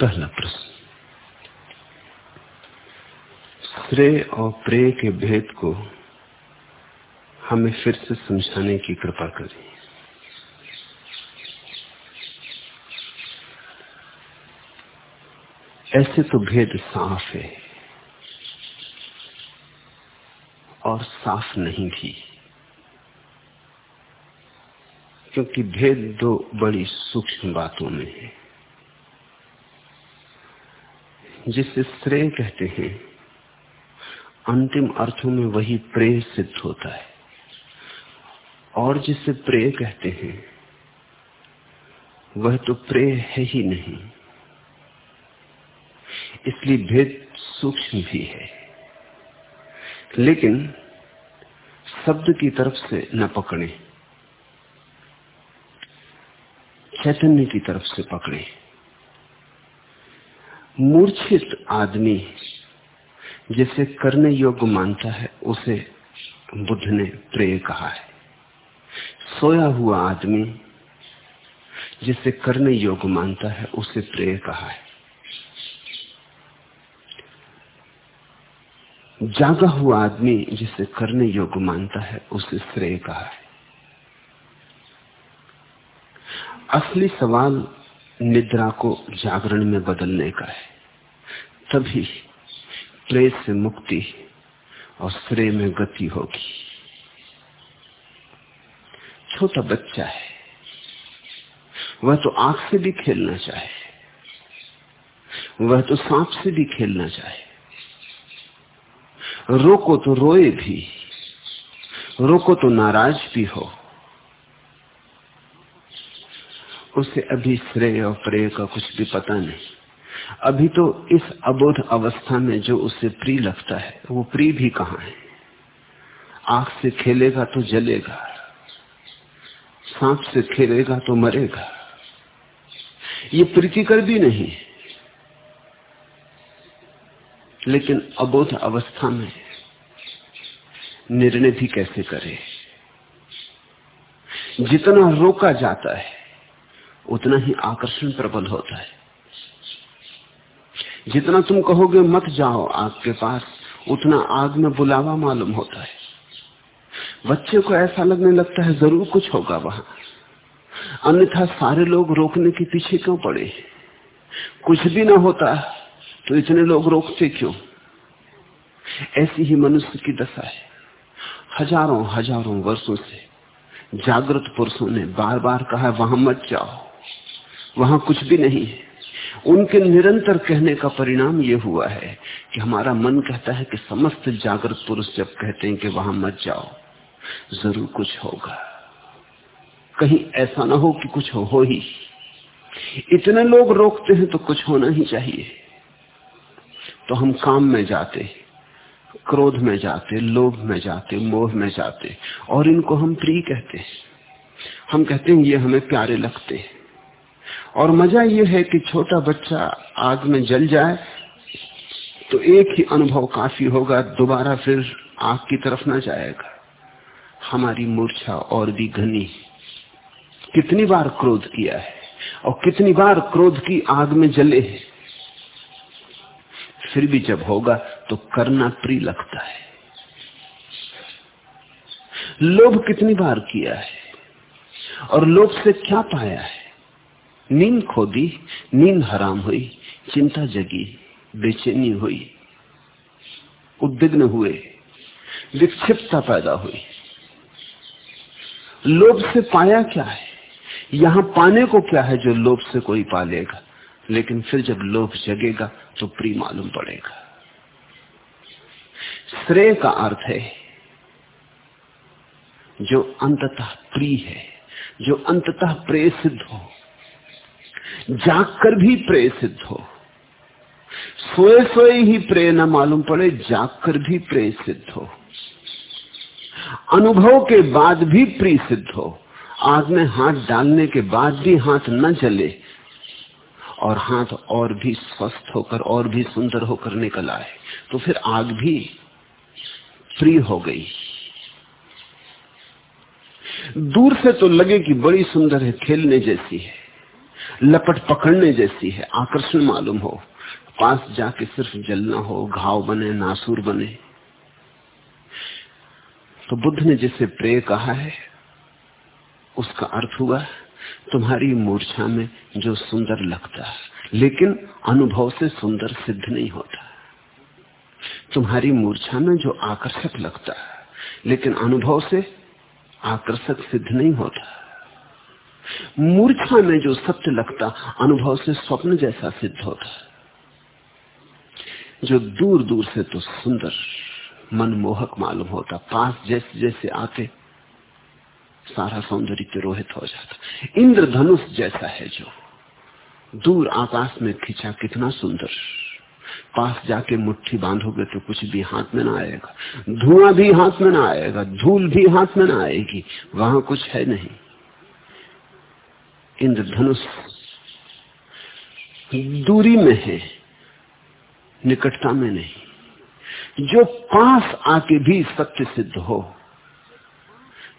पहला प्रश्न। श्रेय और प्रेय के भेद को हमें फिर से समझाने की कृपा करें। ऐसे तो भेद साफ़ है और साफ़ नहीं भी, क्योंकि भेद दो बड़ी सूक्ष्म बातों में है। जिसे श्रेय कहते हैं, अंतिम अर्थों में वही प्रेय सिद्ध होता है। और जिसे प्रेय कहते हैं, वह तो प्रेय है ही नहीं। इसलिए भेद सूक्ष्म भी है। लेकिन शब्द की तरफ़ से न पकड़े, चैतन्य की तरफ़ से पकड़े। मूर्छित आदमी जिसे करने योग्य मानता है, उसे बुद्ध ने प्रेय कहा है। सोया हुआ आदमी जिसे करने योग्य मानता है, उसे प्रेय कहा है। जागा हुआ आदमी जिसे करने योग्य मानता है, उसे श्रेय कहा है। असली सवाल निद्रा को जागरण में बदलने का है। तभी प्रेत से मुक्ति और श्रेय में गति होगी। छोटा बच्चा है। वह तो आँख से भी खेलना चाहे। वह तो सांप से भी खेलना चाहे। रोको तो रोए भी, रोको तो नाराज़ भी हो। उसे अभी श्रेय और प्रेय का कुछ भी पता नहीं। अभी तो इस अबोध अवस्था में जो उसे प्रिय लगता है, वो प्रिय भी कहा है? आँख से खेलेगा तो जलेगा, सांप से खेलेगा तो मरेगा। ये प्रीतिकर भी नहीं लेकिन अबोध अवस्था में निर्णय भी कैसे करे? जितना रोका जाता है उतना ही आकर्षण प्रबल होता है। जितना तुम कहोगे मत जाओ आग के पास, उतना आग में बुलावा मालूम होता है। बच्चे को ऐसा लगने लगता है ज़रूर कुछ होगा वहाँ। अन्यथा सारे लोग रोकने के पीछे क्यों पड़े कुछ भी ना होता तो इतने लोग रोकते क्यों? ऐसी ही मनुष्य की दशा है। हज़ारों हज़ारों वर्षों से जागृत पुरुषों ने बार बार कहा, वहाँ मत जाओ। वहाँ कुछ भी नहीं है। उनके निरंतर कहने का परिणाम यह हुआ है कि हमारा मन कहता है कि समस्त जागृत पुरुष जब कहते हैं कि वहाँ मत जाओ ज़रूर कुछ होगा। कहीं ऐसा ना हो कि कुछ हो, हो ही। इतने लोग रोकते हैं तो कुछ होना ही चाहिए। तो हम काम में जाते क्रोध में जाते लोभ में जाते मोह में जाते और इनको हम प्रिय कहते हैं। हम कहते हैं ये हमें प्यारे लगते हैं। और मज़ा यह है कि छोटा बच्चा आग में जल जाए तो एक ही अनुभव काफ़ी होगा, दोबारा फिर आग की तरफ़ ना जाएगा। हमारी मूर्छा और भी घनी। कितनी बार क्रोध किया है, और कितनी बार क्रोध की आग में जले है। फिर भी जब होगा तो करना प्रिय लगता है। लोभ कितनी बार किया है, और लोभ से क्या पाया है? नींद खोदी, नींद हराम हुई, चिंता जगी, बेचैनी हुई, उद्विग्न हुए, विक्षिप्तता पैदा हुई। लोभ से पाया क्या है? यहाँ पाने को क्या है जो लोभ से कोई पालेगा लेकिन फिर जब लोभ जगेगा तो प्री मालूम पड़ेगा। श्रेय का अर्थ है, जो अंततः प्रिय है, जो अंततः प्रेय सिद्ध हो जाग कर भी प्रेय सिद्ध हो। सोए सोए ही प्रेय न मालूम पड़े जाग कर भी प्रेय सिद्ध हो। अनुभव के बाद भी प्रिय सिद्ध हो। आग में हाथ डालने के बाद भी हाथ न जले और हाथ और भी स्वस्थ होकर और भी सुंदर होकर निकल आए तो फिर आग भी प्रिय हो गई। दूर से तो लगे कि बड़ी सुंदर है, खेलने जैसी है। लपट पकड़ने जैसी है, आकर्षण मालूम हो। पास जाके सिर्फ़ जलना हो, घाव बने, नासूर बने। तो बुद्ध ने जिसे प्रे कहा है, उसका अर्थ हुआ, तुम्हारी मूर्छा में जो सुंदर लगता है लेकिन अनुभव से सुंदर सिद्ध नहीं होता। तुम्हारी मूर्छा में जो आकर्षक लगता है लेकिन अनुभव से आकर्षक सिद्ध नहीं होता। मूर्छा में जो सत्य लगता, अनुभव से स्वप्न जैसा सिद्ध होता। जो दूर दूर से तो सुंदर, मनमोहक मालूम होता, पास जैसे जैसे आते, सारा सौंदर्य तिरोहित हो जाता। इंद्रधनुष जैसा है जो, दूर आकाश में खिंचा कितना सुंदर। पास जाके मुट्ठी बांधोगे तो कुछ भी हाथ में ना आएगा। धुआँ भी हाथ में ना आएगा, धूल भी हाथ में ना आएगी, वहाँ कुछ है नहीं। इंद्रधनुष दूरी में है, निकटता में नहीं। जो पास आके भी सत्य सिद्ध हो,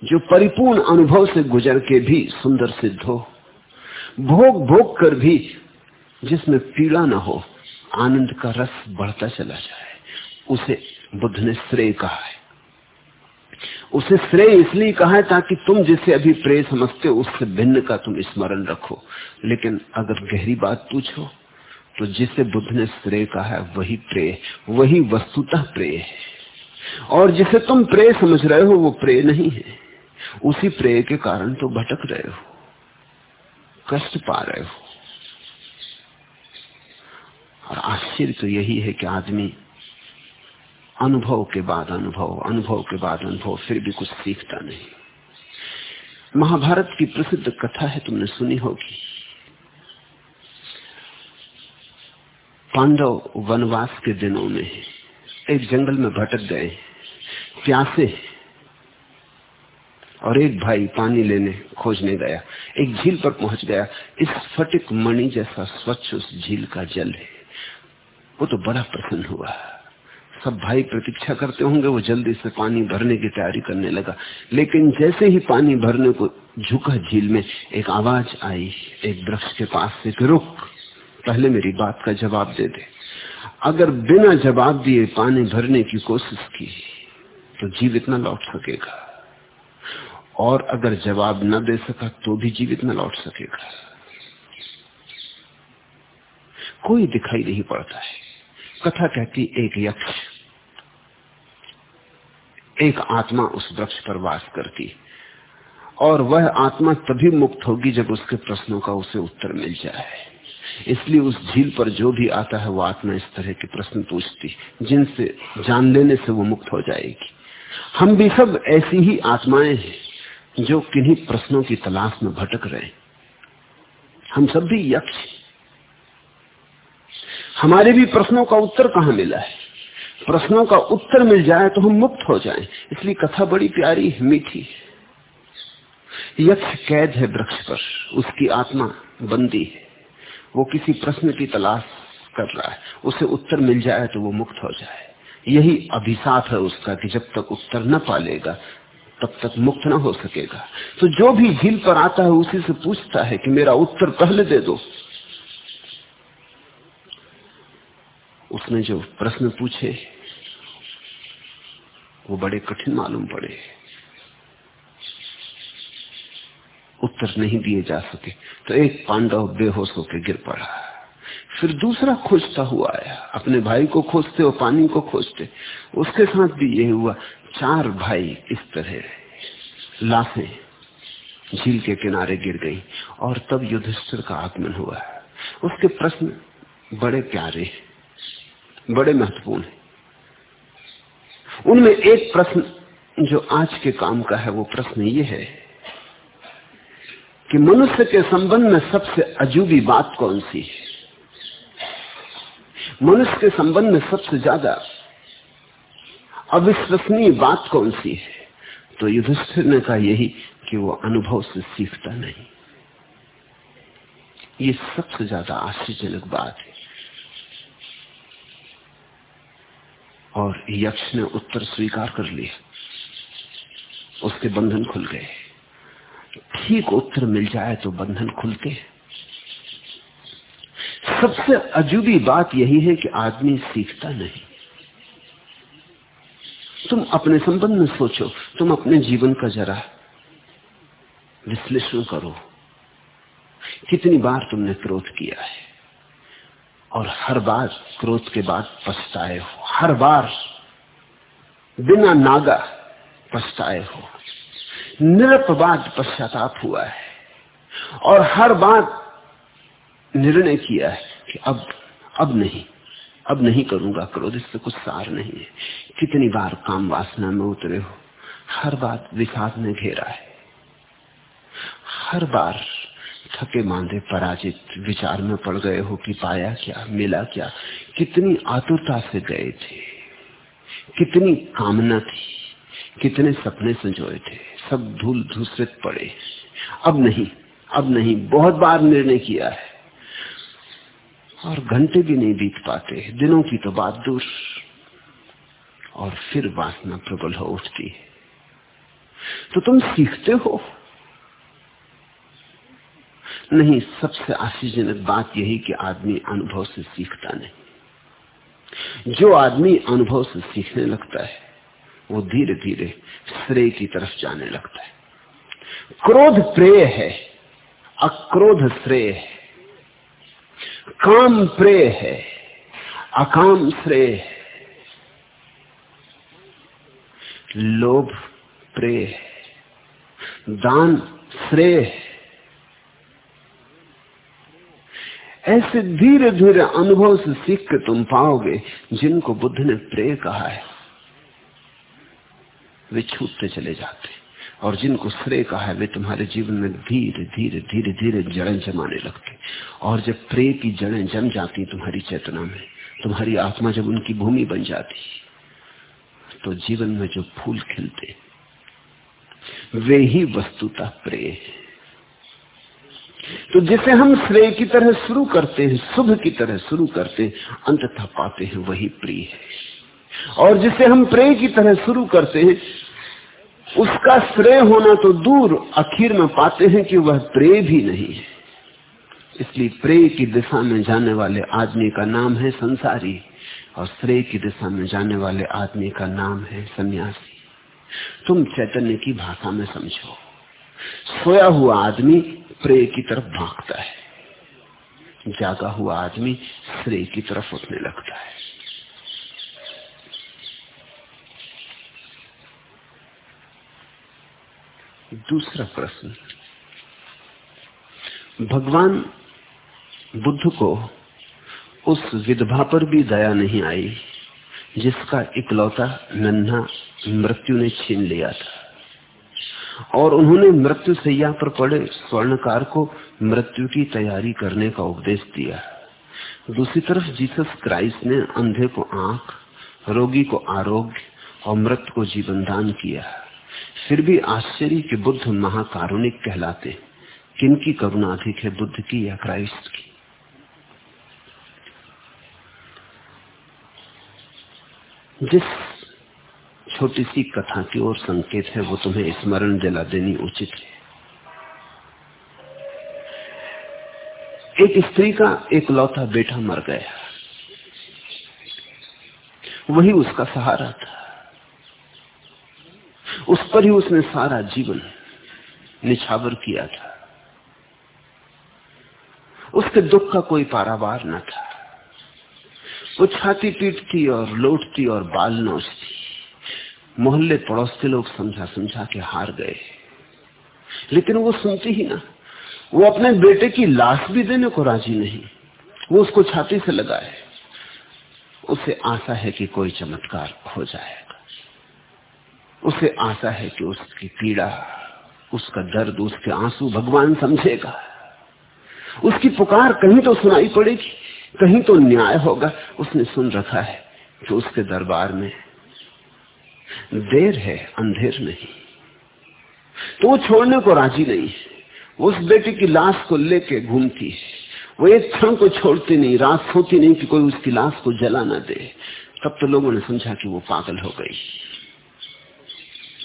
जो परिपूर्ण अनुभव से गुजर के भी सुंदर सिद्ध हो, भोग भोग कर भी जिसमें पीड़ा ना हो, आनंद का रस बढ़ता चला जाए, उसे बुद्ध ने श्रेय कहा है। उसे श्रेय इसलिए कहा है ताकि तुम जिसे अभी प्रेय समझते हो, उससे भिन्न का तुम स्मरण रखो। लेकिन अगर गहरी बात पूछो तो जिसे बुद्ध ने श्रेय कहा है, वही प्रेय, वही वस्तुतः प्रेय है। और जिसे तुम प्रेय समझ रहे हो, वो प्रेय नहीं है। उसी प्रेय के कारण तो भटक रहे हो, कष्ट पा रहे हो। और आश्चर्य तो यही है कि आदमी अनुभव के बाद अनुभव अनुभव के बाद अनुभव, फिर भी कुछ सीखता नहीं। महाभारत की प्रसिद्ध कथा है, तुमने सुनी होगी। पांडव वनवास के दिनों में एक जंगल में भटक गए। प्यासे और एक भाई पानी लेने खोजने गया। एक झील पर पहुँच गया। इस फटिक मणि जैसा स्वच्छ उस झील का जल है। वो तो बड़ा प्रसन्न हुआ। सब भाई प्रतीक्षा करते होंगे, वो जल्दी से पानी भरने की तैयारी करने लगा। लेकिन जैसे ही पानी भरने को झुका झील में, एक आवाज़ आई, एक वृक्ष के पास से रुक, पहले मेरी बात का जवाब दे दे। अगर बिना जवाब दिए पानी भरने की कोशिश की तो जीवित न लौट सकेगा। और अगर जवाब न दे सका तो भी जीवित न लौट सकेगा। कोई दिखाई नहीं पड़ता है। कथा कहती एक यक्ष। एक आत्मा उस वृक्ष पर वास करती। और वह आत्मा तभी मुक्त होगी जब उसके प्रश्नों का उसे उत्तर मिल जाए। इसलिए उस झील पर जो भी आता है वो आत्मा इस तरह के प्रश्न पूछती, जिनसे, जान लेने से वो मुक्त हो जाएगी। हम भी सब ऐसी ही आत्माएँ हैं, जो किन्हीं प्रश्नों की तलाश में भटक रहे हम सब भी यक्ष हमारे भी प्रश्नों का उत्तर कहाँ मिला है? प्रश्नों का उत्तर मिल जाए तो हम मुक्त हो जाएँ। इसलिए कथा बड़ी प्यारी, मीठी। यक्ष कैद है वृक्ष पर, उसकी आत्मा बंदी है। वो किसी प्रश्न की तलाश कर रहा है। उसे उत्तर मिल जाए तो वो मुक्त हो जाए। यही अभिशाप है उसका कि जब तक उत्तर न पालेगा, तब तक मुक्त न हो सकेगा। तो जो भी झील पर आता है, उसी से पूछता है कि मेरा उत्तर पहले दे दो। उसने जो प्रश्न पूछे, वो बड़े कठिन मालूम पड़े। उत्तर नहीं दिए जा सके। तो एक पांडव बेहोश होकर गिर पड़ा। फिर दूसरा खोजता हुआ आया। अपने भाई को खोजते और पानी को खोजते। उसके साथ भी यही हुआ। चार भाई इस तरह लाशें झील के किनारे गिर गई और तब युधिष्ठिर का आगमन हुआ। उसके प्रश्न बड़े प्यारे हैं। बड़े महत्वपूर्ण है। उनमें एक प्रश्न जो आज के काम का है, वो प्रश्न ये है कि मनुष्य के संबंध में सबसे अजूबी बात कौन सी है? मनुष्य के संबंध में सबसे ज़्यादा अविश्वसनीय बात कौन सी है? तो युधिष्ठिर ने कहा यही कि वो अनुभव से सीखता नहीं। ये सबसे ज़्यादा आश्चर्यजनक बात है। और यक्ष ने उत्तर स्वीकार कर लिया उसके बंधन खुल गए। ठीक उत्तर मिल जाए तो बंधन खुलते सबसे अजूबी बात यही है कि आदमी सीखता नहीं। तुम अपने संबंध में सोचो, तुम अपने जीवन का जरा विश्लेषण करो। कितनी बार तुमने क्रोध किया है? और हर बार क्रोध के बाद पछताए हो। हर बार बिना नागा पछताए हो। निरपवाद पश्चाताप हुआ है और हर बार निर्णय किया है कि अब अब नहीं अब नहीं करूँगा क्रोध, इससे कुछ सार नहीं है। कितनी बार काम वासना में उतरे हो, हर बार विषाद में घेरा है। हर बार थके मांदे पराजित विचार में पड़ गए हो कि पाया क्या, मिला क्या? कितनी आतुरता से गए थे। कितनी कामना थी। कितने सपने संजोए थे। सब धूल धूसरित पड़े। अब नहीं अब नहीं। बहुत बार निर्णय किया है। और घंटे भी नहीं बीत पाते। दिनों की तो बात दूर। और फिर वासना प्रबल हो उठती है। तो तुम सीखते हो? नहीं, सबसे आश्चर्यजनक बात यही कि आदमी अनुभव से सीखता नहीं। जो आदमी अनुभव से सीखने लगता है, वो धीरे धीरे श्रेय की तरफ़ जाने लगता है। क्रोध प्रेय है, अक्रोध श्रेय है। काम प्रेय है, अकाम श्रेय है। लोभ प्रेय दान श्रेय है। ऐसे धीरे धीरे अनुभव से सीख के तुम पाओगे, जिनको बुद्ध ने प्रेय कहा है, वे छूटते चले जाते। और जिनको श्रेय कहा है, वे तुम्हारे जीवन में धीरे धीरे धीरे धीरे जड़ें जमाने लगते। और जब प्रेय की जड़ें जम जाती तुम्हारी चेतना में, तुम्हारी आत्मा जब उनकी भूमि बन जाती तो जीवन में जो फूल खिलते, वे ही वस्तुता प्रेय है। तो जिसे हम श्रेय की तरह शुरू करते हैं, शुभ की तरह शुरू करते हैं, अंततः पाते हैं वही प्रिय है। और जिसे हम प्रेय की तरह शुरू करते हैं, उसका श्रेय होना तो दूर आखिर में पाते हैं कि वह प्रेय भी नहीं है। इसलिए प्रेय की दिशा में जाने वाले आदमी का नाम है संसारी, और श्रेय की दिशा में जाने वाले आदमी का नाम है सन्यासी। तुम चैतन्य की भाषा में समझो। सोया हुआ आदमी प्रेय की तरफ़ भागता है। जागा हुआ आदमी श्रेय की तरफ़ उठने लगता है। दूसरा प्रश्न, भगवान बुद्ध को उस विधवा पर भी दया नहीं आई, जिसका इकलौता नन्हा मृत्यु ने छीन लिया था। और उन्होंने मृत्यु सैया पर पड़े स्वर्णकार को मृत्यु की तैयारी करने का उपदेश दिया। दूसरी तरफ़ जीसस क्राइस्ट ने अंधे को आँख, रोगी को आरोग्य और मृत को जीवन दान किया। फिर भी आश्चर्य के बुद्ध महाकारुणिक कहलाते किनकी करुणा अधिक है बुद्ध की या क्राइस्ट की? जिस छोटी सी कथा की ओर संकेत है, वो तुम्हें स्मरण दिला देनी उचित है। एक स्त्री का एक लौता बेटा मर गया। वही उसका सहारा था। उस पर ही उसने सारा जीवन निछावर किया था। उसके दुख का कोई पारावार न था। वो छाती पीटती और लौटती और बाल नोचती। मोहल्ले पड़ोस के लोग समझा समझा के हार गए। लेकिन वो सुनती ही ना, वो अपने बेटे की लाश भी देने को राज़ी नहीं। वो उसको छाती से लगाए। उसे आशा है कि कोई चमत्कार हो जाएगा। उसे आशा है कि उसकी पीड़ा, उसका दर्द, उसके आँसू भगवान समझेगा। उसकी पुकार कहीं तो सुनाई पड़ेगी, कहीं तो न्याय होगा। उसने सुन रखा है कि उसके दरबार में देर है, अंधेर नहीं। तो वो छोड़ने को राज़ी नहीं है। उस बेटे की लाश को लेके घूमती है। वो एक क्षण को छोड़ती नहीं, रात सोती नहीं कि कोई उसकी लाश को जला ना दे। तब तो लोगों ने समझा कि वो पागल हो गई।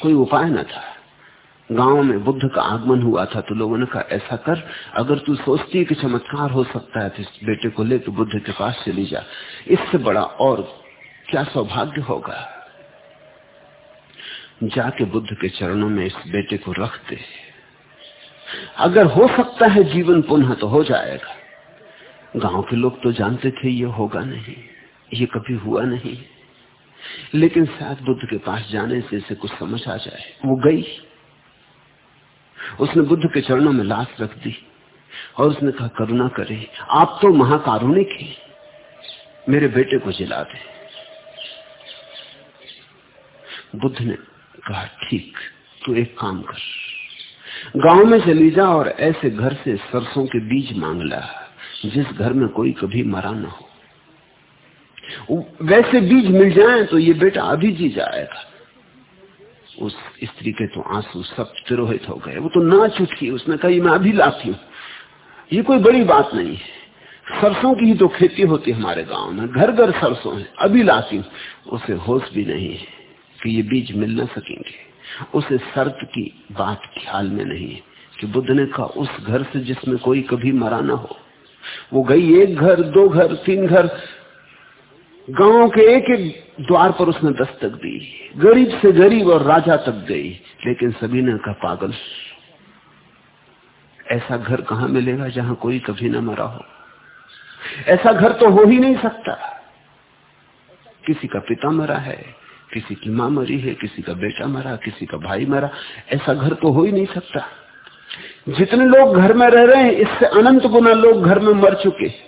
कोई उपाय ना था। गाँव में बुद्ध का आगमन हुआ था तो लोगों ने कहा, ऐसा कर, अगर तू सोचती कि चमत्कार हो सकता है तो इस बेटे को ले तो बुद्ध के पास चली जा। इससे बड़ा और क्या सौभाग्य होगा? जाके बुद्ध के चरणों में इस बेटे को रख दे अगर हो सकता है जीवन पुनः तो हो जाएगा। गाँव के लोग तो जानते थे ये होगा नहीं, ये कभी हुआ नहीं। लेकिन शायद बुद्ध के पास जाने से इसे कुछ समझ आ जाए। वो गई। उसने बुद्ध के चरणों में लाश रख दी और उसने कहा, करुणा करे, आप तो महाकारुणिक हैं। मेरे बेटे को जिला दे। बुद्ध ने कहा ठीक तू एक काम कर। गाँव में चली जा और ऐसे घर से सरसों के बीज मांग ला, जिस घर में कोई कभी मरा ना हो। वैसे बीज मिल जाए तो ये बेटा अभी जी जाएगा। उस स्त्री के तो आँसू सब तिरोहित हो गए। वो तो नाच उठी, उसने कहा, मैं अभी लाती हूँ। ये कोई बड़ी बात नहीं है। सरसों की ही तो खेती होती हमारे गाँव में। घर घर सरसों है, अभी लाती हूँ। उसे होश भी नहीं है। कि ये बीज मिल ना सकेंगे। उसे शर्त की बात ख्याल में नहीं है कि बुद्ध ने कहा, उस घर से जिसमें कोई कभी मरा ना हो, वो गई एक घर, दो घर, तीन घर, गाँव के एक एक द्वार पर उसने दस्तक दी। गरीब से गरीब और राजा तक गई, लेकिन सभी ने कहा, पागल, ऐसा घर कहाँ मिलेगा जहाँ कोई कभी ना मरा हो? ऐसा घर तो हो ही नहीं सकता। किसी का पिता मरा है किसी की माँ मरी है, किसी का बेटा मरा, किसी का भाई मरा, ऐसा घर तो हो ही नहीं सकता। जितने लोग घर में रह रहे हैं, इससे अनंत गुना लोग घर में मर चुके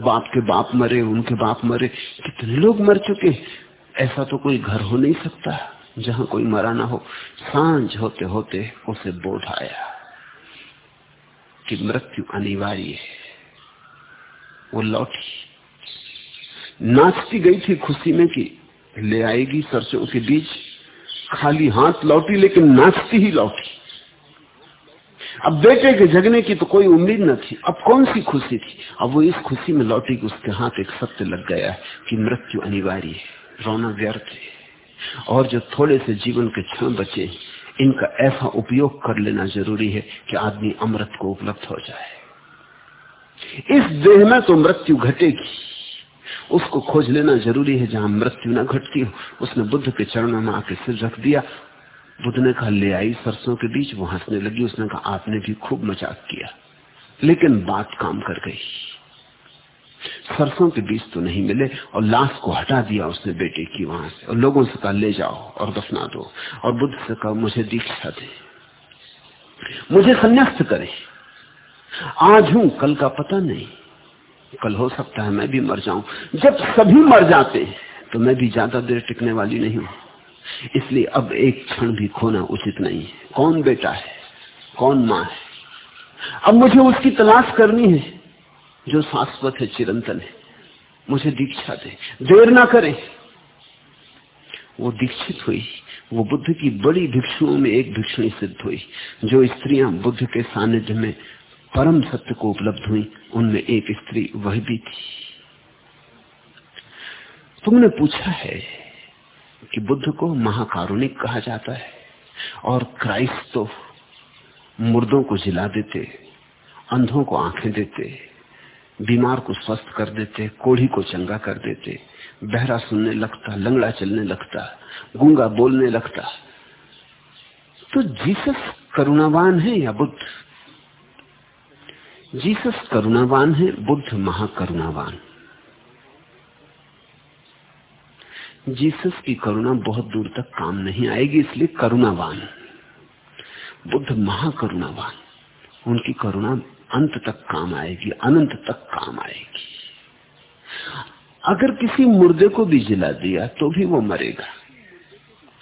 बाप के बाप मरे, उनके बाप मरे, कितने लोग मर चुके ऐसा तो कोई घर हो नहीं सकता, जहाँ कोई मरा ना हो। साँझ होते होते उसे बोध आया कि मृत्यु अनिवार्य है। वो लौटी। नाचती गई थी खुशी में कि ले आएगी सरसों के बीज खाली हाथ लौटी, लेकिन नाचती ही लौटी। अब बेटे के जगने की तो कोई उम्मीद न थी। अब कौन सी खुशी थी? अब वो इस खुशी में लौटी कि उसके हाथ एक सत्य लग गया है कि मृत्यु अनिवार्य है, रोना व्यर्थ है। और जो थोड़े से जीवन के क्षण बचे, इनका ऐसा उपयोग कर लेना ज़रूरी है कि आदमी अमृत को उपलब्ध हो जाए। इस देह में तो मृत्यु घटेगी। उसको खोज लेना ज़रूरी है जहाँ मृत्यु न घटती हो। उसने बुद्ध के चरणों में आके सिर रख दिया। बुद्ध ने कहा, ले आई, सरसों के बीच वो हंसने लगी। उसने कहा, आपने भी खूब मज़ाक किया, लेकिन बात काम कर गई। सरसों के बीज तो नहीं मिले और लाश को हटा दिया उसने बेटे की वहाँ से। और लोगों से कहा, ले जाओ और दफना दो। और बुद्ध से कहा, मुझे दीक्षा दे, मुझे संन्यास्त करे। आज हूँ, कल का पता नहीं। कल हो सकता है मैं भी मर जाऊँ। जब सभी मर जाते तो मैं भी ज़्यादा देर टिकने वाली नहीं हूँ। इसलिए अब एक क्षण भी खोना उचित नहीं। है कौन बेटा है? कौन माँ है? अब मुझे उसकी तलाश करनी है, जो शाश्वत है, चिरंतन है। मुझे दीक्षा दे। देर ना करे। वो दीक्षित हुई। वो बुद्ध की बड़ी भिक्षुओं में एक भिक्षुणी सिद्ध हुई, जो स्त्रियाँ बुद्ध के सानिध्य में परम सत्य को उपलब्ध हुई, उनमें एक स्त्री वह भी थी। तुमने पूछा है कि बुद्ध को महाकारुणिक कहा जाता है और क्राइस्ट तो मुर्दों को जिला देते, अंधों को आँखें देते, बीमार को स्वस्थ कर देते, कोढ़ी को चंगा कर देते, बहरा सुनने लगता, लंगड़ा चलने लगता, गूँगा बोलने लगता। तो जीसस करुणावान है या बुद्ध? जीसस करुणावान है, बुद्ध महाकरुणावान। जीसस की करुणा बहुत दूर तक काम नहीं आएगी, इसलिए करुणावान। बुद्ध महाकरुणावान। उनकी करुणा अंत तक काम आएगी, अनंत तक काम आएगी। अगर किसी मुर्दे को भी जिला दिया तो भी वो मरेगा।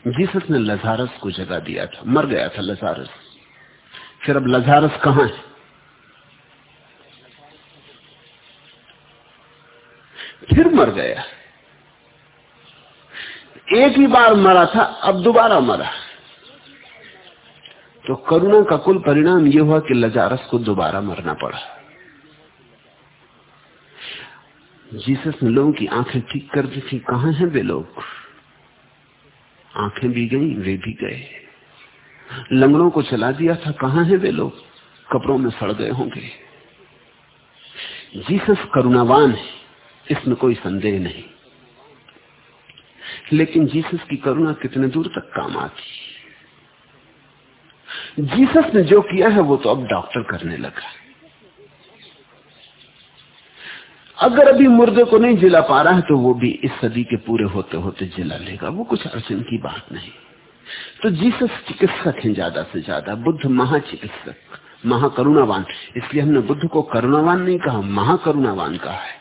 जीसस ने लजारस को जगा दिया था, मर गया था लजारस। फिर अब लजारस कहाँ है फिर मर गया। एक ही बार मरा था, अब दोबारा मरा। तो करुणा का कुल परिणाम यह हुआ कि लजारस को दोबारा मरना पड़ा। जीसस ने लोगों की आँखें ठीक कर दी थी। कहाँ हैं वे लोग? आँखें भी गई, वे भी गए। लंगड़ों को चला दिया था। कहाँ है वे लोग? कपड़ों में सड़ गए होंगे। जीसस करुणावान है। इसमें कोई संदेह नहीं। लेकिन जीसस की करुणा कितने दूर तक काम आती। जीसस ने जो किया है, वो तो अब डॉक्टर करने लगा। अगर अभी मुर्दे को नहीं जिला पा रहा है तो वो भी इस सदी के पूरे होते होते जिला लेगा। वो कुछ अड़चन की बात नहीं। तो जीसस चिकित्सक हैं ज़्यादा से ज़्यादा, बुद्ध महाचिकित्सक, महाकरुणावान। इसलिए हमने बुद्ध को करुणावान नहीं कहा, महाकरुणावान कहा है।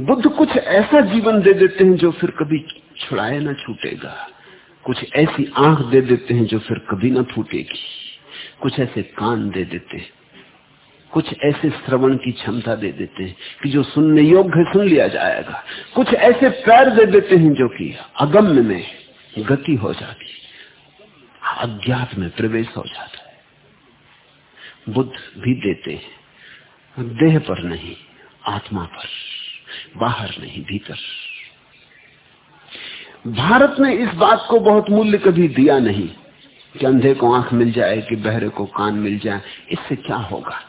बुद्ध कुछ ऐसा जीवन दे देते हैं जो फिर कभी छुड़ाए ना छूटेगा। कुछ ऐसी आँख दे देते हैं जो फिर कभी ना फूटेगी। कुछ ऐसे कान दे देते हैं। कुछ ऐसे श्रवण की क्षमता दे देते हैं कि जो सुनने योग्य सुन लिया जाएगा। कुछ ऐसे पैर दे देते हैं जो कि अगम्य में गति हो जाती अज्ञात में प्रवेश हो जाता है। बुद्ध भी देते हैं। देह पर नहीं, आत्मा पर। बाहर नहीं, भीतर। भारत ने इस बात को बहुत मूल्य कभी दिया नहीं कि अंधे को आँख मिल जाए, कि बहरे को कान मिल जाए। इससे क्या होगा?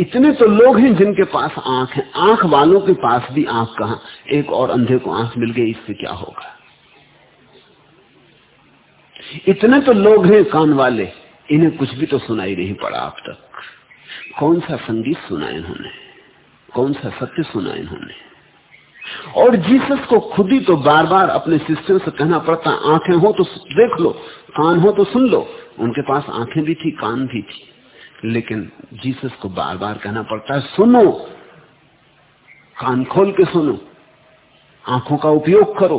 इतने तो लोग हैं जिनके पास आँख है। आँख वालों के पास भी आँख कहा? एक और अंधे को आँख मिल गई, इससे क्या होगा? इतने तो लोग हैं कान वाले, इन्हें कुछ भी तो सुनाई नहीं पड़ा अब तक। कौन सा संगीत सुना इन्होंने? कौन सा सत्य सुना इन्होंने? और जीसस को खुद ही तो बार बार अपने शिष्यों से कहना पड़ता, आँखें हो तो देख लो, कान हो तो सुन लो। उनके पास आँखें भी थी, कान भी थी। लेकिन जीसस को बार बार कहना पड़ता है सुनो, कान खोल के सुनो, आँखों का उपयोग करो।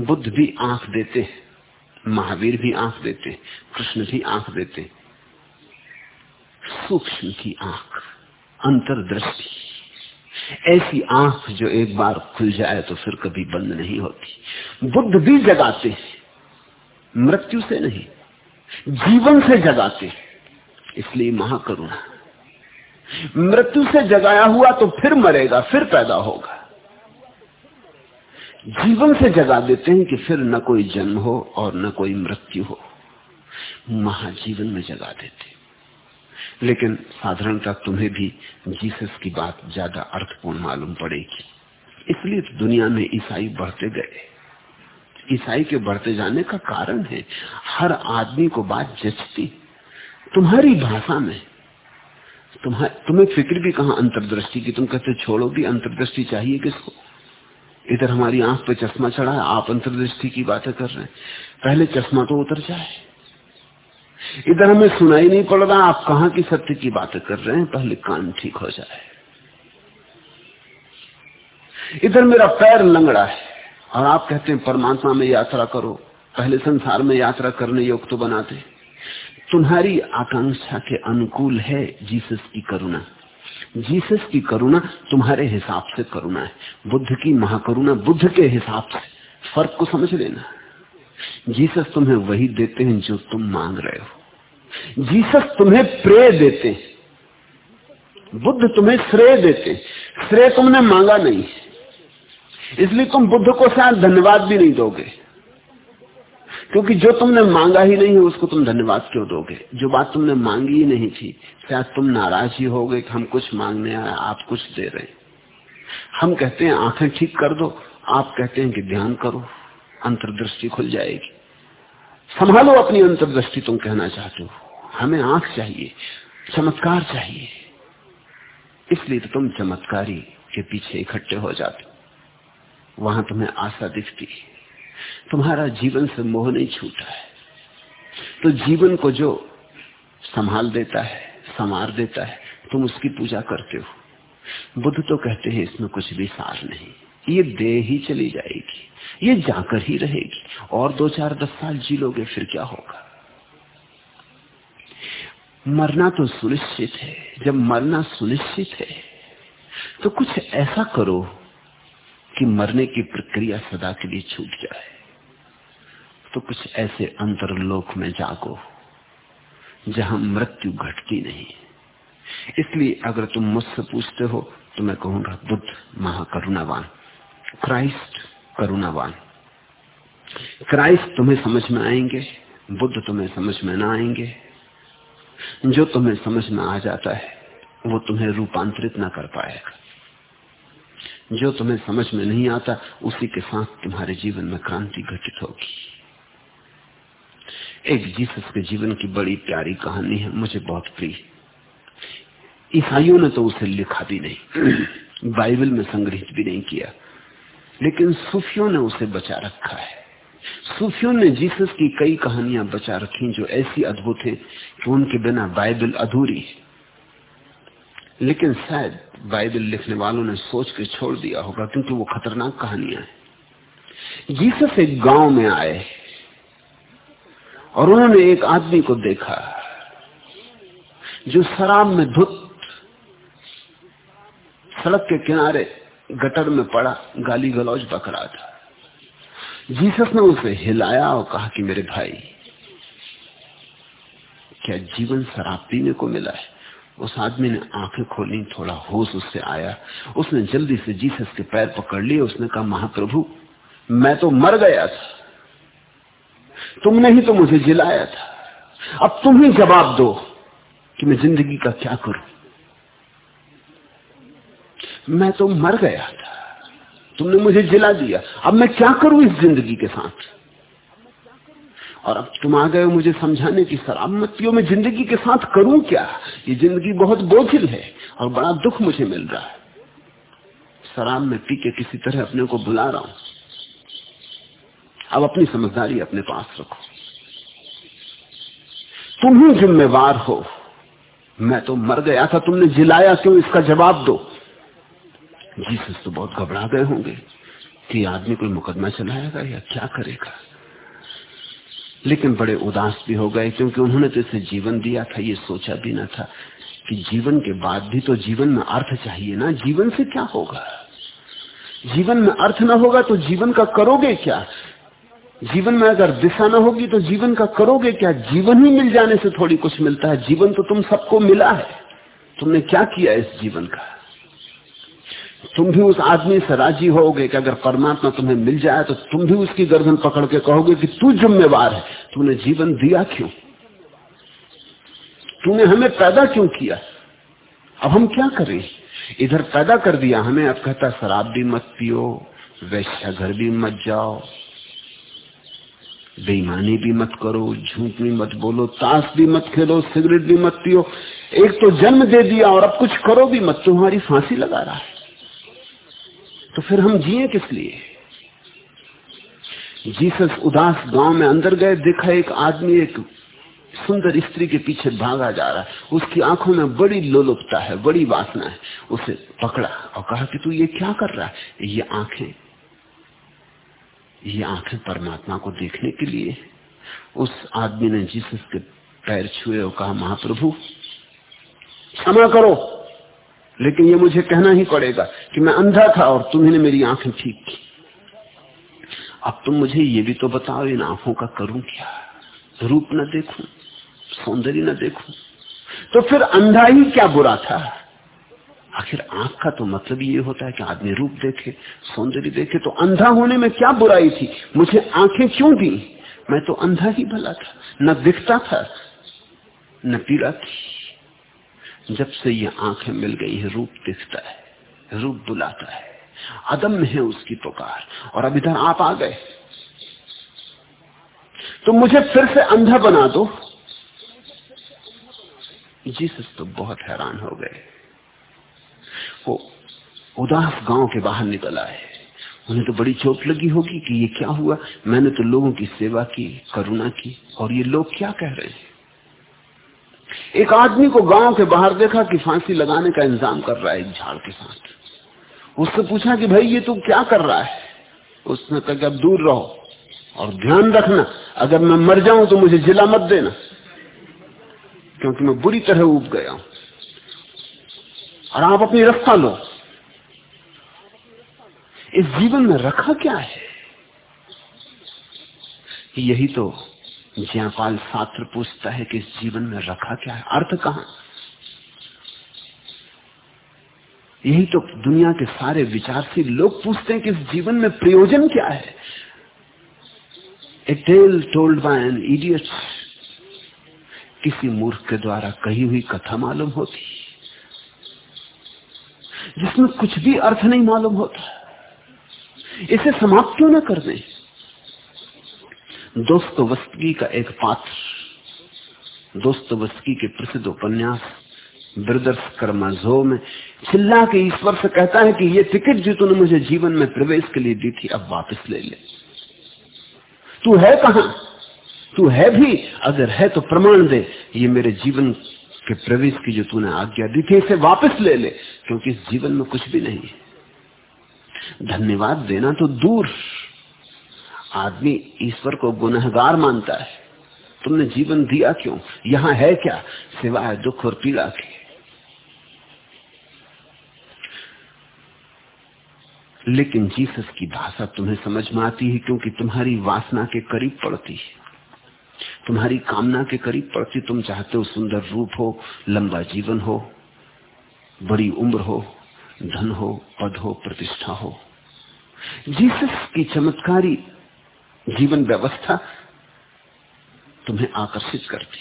बुद्ध भी आँख देते महावीर भी आँख देते कृष्ण भी आँख देते सूक्ष्म की आँख, अंतर्दृष्टि। ऐसी आँख जो एक बार खुल जाए तो फिर कभी बंद नहीं होती। बुद्ध भी जगाते हैं, मृत्यु से नहीं, जीवन से जगाते हैं, इसलिए महाकरुणा। मृत्यु से जगाया हुआ तो फिर मरेगा, फिर पैदा होगा। जीवन से जगा देते हैं कि फिर न कोई जन्म हो और न कोई मृत्यु हो। महाजीवन में जगा देते लेकिन साधारणतः तुम्हें भी जीसस की बात ज़्यादा अर्थपूर्ण मालूम पड़ेगी। इसलिए तो दुनिया में ईसाई बढ़ते गए। ईसाई के बढ़ते जाने का कारण है, हर आदमी को बात जचती। तुम्हारी भाषा में, तुम्हें फ़िक्र भी कहा अंतर्दृष्टि की? तुम कहते छोड़ो भी, अंतर्दृष्टि चाहिए किसको? इधर हमारी आँख पे चश्मा चढ़ा है आप अंतर्दृष्टि की बातें कर रहे हैं। पहले चश्मा तो उतर जाए। इधर हमें सुनाई नहीं पड़ रहा, आप कहा की सत्य की बातें कर रहे हैं? पहले कान ठीक हो जाए। इधर मेरा पैर लंगड़ा है, और आप कहते हैं, परमात्मा में यात्रा करो, पहले संसार में यात्रा करने योग तो बनाते। तुम्हारी आकांक्षा के अनुकूल है जीसस की करुणा। जीसस की करुणा तुम्हारे हिसाब से करुणा है। बुद्ध की महाकरुणा बुद्ध के हिसाब से। फ़र्क को समझ लेना। जीसस तुम्हें वही देते हैं जो तुम मांग रहे हो। जीसस तुम्हें प्रेय देते बुद्ध तुम्हें श्रेय देते श्रेय तुमने मांगा नहीं। इसलिए तुम बुद्ध को शायद धन्यवाद भी नहीं दोगे। क्योंकि जो तुमने मांगा ही नहीं है उसको तुम धन्यवाद क्यों दोगे? जो बात तुमने मांगी ही नहीं थी, शायद तुम नाराज़ ही हो गए कि हम कुछ मांगने आए, आप कुछ दे रहे हम कहते हैं, आँखें ठीक कर दो। आप कहते हैं कि ध्यान करो, अंतर्दृष्टि खुल जाएगी। संभालो अपनी अंतर्दृष्टि, तुम कहना चाहते हो। हमें आँख चाहिए, चमत्कार चाहिए। इसलिए तो तुम चमत्कारी के पीछे इकट्ठे हो जाते वहाँ तुम्हें आशा दिखती तुम्हारा जीवन से मोह नहीं छूटा है। तो जीवन को जो संभाल देता है, संवार देता है, तुम उसकी पूजा करते हो। बुद्ध तो कहते हैं, इसमें कुछ भी सार नहीं। ये दे ही चली जाएगी। ये जाकर ही रहेगी। और दो चार दस साल जी लोगे, फिर क्या होगा? मरना तो सुनिश्चित है। जब मरना सुनिश्चित है तो कुछ ऐसा करो कि मरने की प्रक्रिया सदा के लिए छूट जाए। तो कुछ ऐसे अंतरलोक में जागो, जहाँ मृत्यु घटती नहीं इसलिए अगर तुम मुझसे पूछते हो तो मैं कहूँगा, बुद्ध महाकरुणावान, क्राइस्ट करुणावान। क्राइस्ट तुम्हें समझ में आएँगे, बुद्ध तुम्हें समझ में ना आएँगे। जो तुम्हें समझ में आ जाता है, वो तुम्हें रूपांतरित ना कर पाएगा। जो तुम्हें समझ में नहीं आता, उसी के साथ तुम्हारे जीवन में क्रांति घटित होगी। एक जीसस के जीवन की बड़ी प्यारी कहानी है, मुझे बहुत प्रिय। ईसाइयों ने तो उसे लिखा भी नहीं, बाइबल में संग्रहित भी नहीं किया, लेकिन सूफियों ने उसे बचा रखा है। सूफियों ने जीसस की कई कहानियाँ बचा रखी जो ऐसी अद्भुत है कि उनके बिना बाइबल अधूरी है। लेकिन शायद बाइबल लिखने वालों ने सोच के छोड़ दिया होगा, क्योंकि वो खतरनाक कहानियाँ हैं। जीसस एक गाँव में आए और उन्होंने एक आदमी को देखा जो शराब में धुत सड़क के किनारे गटर में पड़ा, गाली गलौज बक रहा था। जीसस ने उसे हिलाया और कहा कि मेरे भाई, क्या जीवन शराब पीने को मिला है? उस आदमी ने आँखें खोली, थोड़ा होश उससे आया। उसने जल्दी से जीसस के पैर पकड़ लिए। उसने कहा, महाप्रभु, मैं तो मर गया था। तुमने ही तो मुझे जिलाया था। अब तुम ही जवाब दो कि मैं ज़िंदगी का क्या करूँ? मैं तो मर गया था। तुमने मुझे जिला दिया। अब मैं क्या करूँ इस ज़िंदगी के साथ? और अब तुम आ गए मुझे समझाने की शराबमतियों में ज़िंदगी के साथ करूँ क्या? ये ज़िंदगी बहुत बोझिल है और बड़ा दुख मुझे मिल रहा है। शराब में पी के किसी तरह अपने को बुला रहा हूँ। अब अपनी समझदारी अपने पास रखो। तुम ही जिम्मेवार हो। मैं तो मर गया था। तुमने जिलाया क्यों? इसका जवाब दो। जीसस तो बहुत घबरा गए होंगे कि आदमी कोई मुकदमा चलाएगा या क्या करेगा। लेकिन बड़े उदास भी हो गए, क्योंकि उन्होंने तो इसे जीवन दिया था, ये सोचा भी ना था कि जीवन के बाद भी तो जीवन में अर्थ चाहिए ना। जीवन से क्या होगा? जीवन में अर्थ ना होगा तो जीवन का करोगे क्या? जीवन में अगर दिशा ना होगी तो जीवन का करोगे क्या? जीवन ही मिल जाने से थोड़ी कुछ मिलता है। जीवन तो तुम सबको मिला है। तुमने क्या किया इस जीवन का? तुम भी उस आदमी से राज़ी होगे कि अगर परमात्मा तुम्हें मिल जाए तो तुम भी उसकी गर्दन पकड़ के कहोगे कि तू जिम्मेवार है। तूने जीवन दिया क्यों? तूने हमें पैदा क्यों किया? अब हम क्या करें? इधर पैदा कर दिया हमें, अब कहता, शराब भी मत पियो, वैश्या घर भी मत जाओ, बेईमानी भी मत करो, झूठ भी मत बोलो, ताश भी मत खेलो, सिगरेट भी मत पियो। एक तो जन्म दे दिया और अब कुछ करो भी मत, तुम्हारी फांसी लगा रहा है। तो फिर हम जिए किस लिए? जीसस उदास गाँव में अंदर गए, देखा एक आदमी एक सुंदर स्त्री के पीछे भागा जा रहा है। उसकी आँखों में बड़ी लोलुपता है, बड़ी वासना है। उसे पकड़ा और कहा कि तू ये क्या कर रहा है? ये आँखें। ये आँखें परमात्मा को देखने के लिए। उस आदमी ने जीसस के पैर छुए और कहा, महाप्रभु, क्षमा करो। लेकिन ये मुझे कहना ही पड़ेगा कि मैं अंधा था और तुम्हें मेरी आँखें ठीक की अब तुम मुझे ये भी तो बताओ, इन आँखों का करूँ क्या? रूप न देखूँ, सौंदर्य न देखूँ। तो फिर अंधा ही क्या बुरा था? आखिर आँख का तो मतलब ये होता है कि आदमी रूप देखे, सौंदर्य देखे तो अंधा होने में क्या बुराई थी? मुझे आँखें क्यों दी? मैं तो अंधा ही भला था, न दिखता था, न पीड़ा थी। जब से ये आँखें मिल गई है, रूप दिखता है, रूप बुलाता है। अदम है उसकी पुकार। और अब इधर आप आ गए। तो मुझे फिर से अंधा बना दो। जीसस तो बहुत हैरान हो गए। वो उदास गाँव के बाहर निकल आए। उन्हें तो बड़ी चोट लगी होगी कि ये क्या हुआ? मैंने तो लोगों की सेवा की, करुणा की। और ये लोग क्या कह रहे हैं? एक आदमी को गाँव के बाहर देखा कि फांसी लगाने का इंतज़ाम कर रहा है एक झाड़ के साथ। उससे पूछा कि भाई, ये तू क्या कर रहा है? उसने कहा कि अब दूर रहो और ध्यान रखना। अगर मैं मर जाऊँ तो मुझे जिला मत देना, क्योंकि मैं बुरी तरह उब गया हूँ। और आप अपनी रास्ता लो। इस जीवन में रखा क्या है? यही तो ज्ञापाल शास्त्र पूछता है कि इस जीवन में रखा क्या है? अर्थ कहा? यही तो दुनिया के सारे विचारशील लोग पूछते हैं कि इस जीवन में प्रयोजन क्या है? A tale told by an idiot किसी मूर्ख के द्वारा कही हुई कथा मालूम होती। जिसमें कुछ भी अर्थ नहीं मालूम होता। इसे समाप्त क्यों ना कर दें? दोस्तोवस्की का एक पात्र दोस्तोवस्की के प्रसिद्ध उपन्यास ब्रदर्स कर्माजो में चिल्ला के ईश्वर से कहता है कि ये टिकट जो तूने मुझे जीवन में प्रवेश के लिए दी थी, अब वापस ले ले। तू है कहा? तू है भी? अगर है तो प्रमाण दे, ये मेरे जीवन के प्रवेश की जो तूने आज्ञा दी थी, इसे वापस ले ले, क्योंकि इस जीवन में कुछ भी नहीं है। धन्यवाद देना तो दूर। आदमी ईश्वर को गुनहगार मानता है। तुमने जीवन दिया क्यों? यहाँ है क्या? सिवाय दुख और पीड़ा के। लेकिन जीसस की भाषा तुम्हें समझ में आती है क्योंकि तुम्हारी वासना के करीब पड़ती है। तुम्हारी कामना के करीब पड़ती तुम चाहते हो सुंदर रूप हो, लंबा जीवन हो, बड़ी उम्र हो, धन हो, पद हो, प्रतिष्ठा हो। जीसस की चमत्कारी जीवन व्यवस्था तुम्हें आकर्षित करती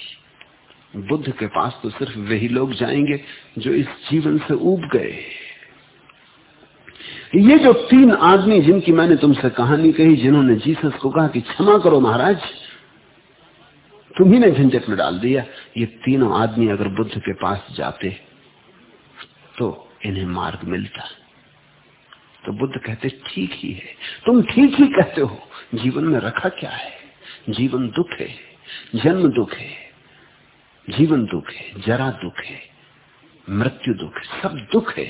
बुद्ध के पास तो सिर्फ़ वही लोग जाएँगे जो इस जीवन से उब गए ये जो तीन आदमी जिनकी मैंने तुमसे कहानी कही, जिन्होंने जीसस को कहा कि क्षमा करो महाराज तुम्ही ने झंझट में डाल दिया। ये तीनों आदमी अगर बुद्ध के पास जाते तो इन्हें मार्ग मिलता। तो बुद्ध कहते, ठीक ही है। तुम ठीक ही कहते हो। जीवन में रखा क्या है? जीवन दुख है, जन्म दुख है, जीवन दुख है, जरा दुख है, मृत्यु दुख है, सब दुख है।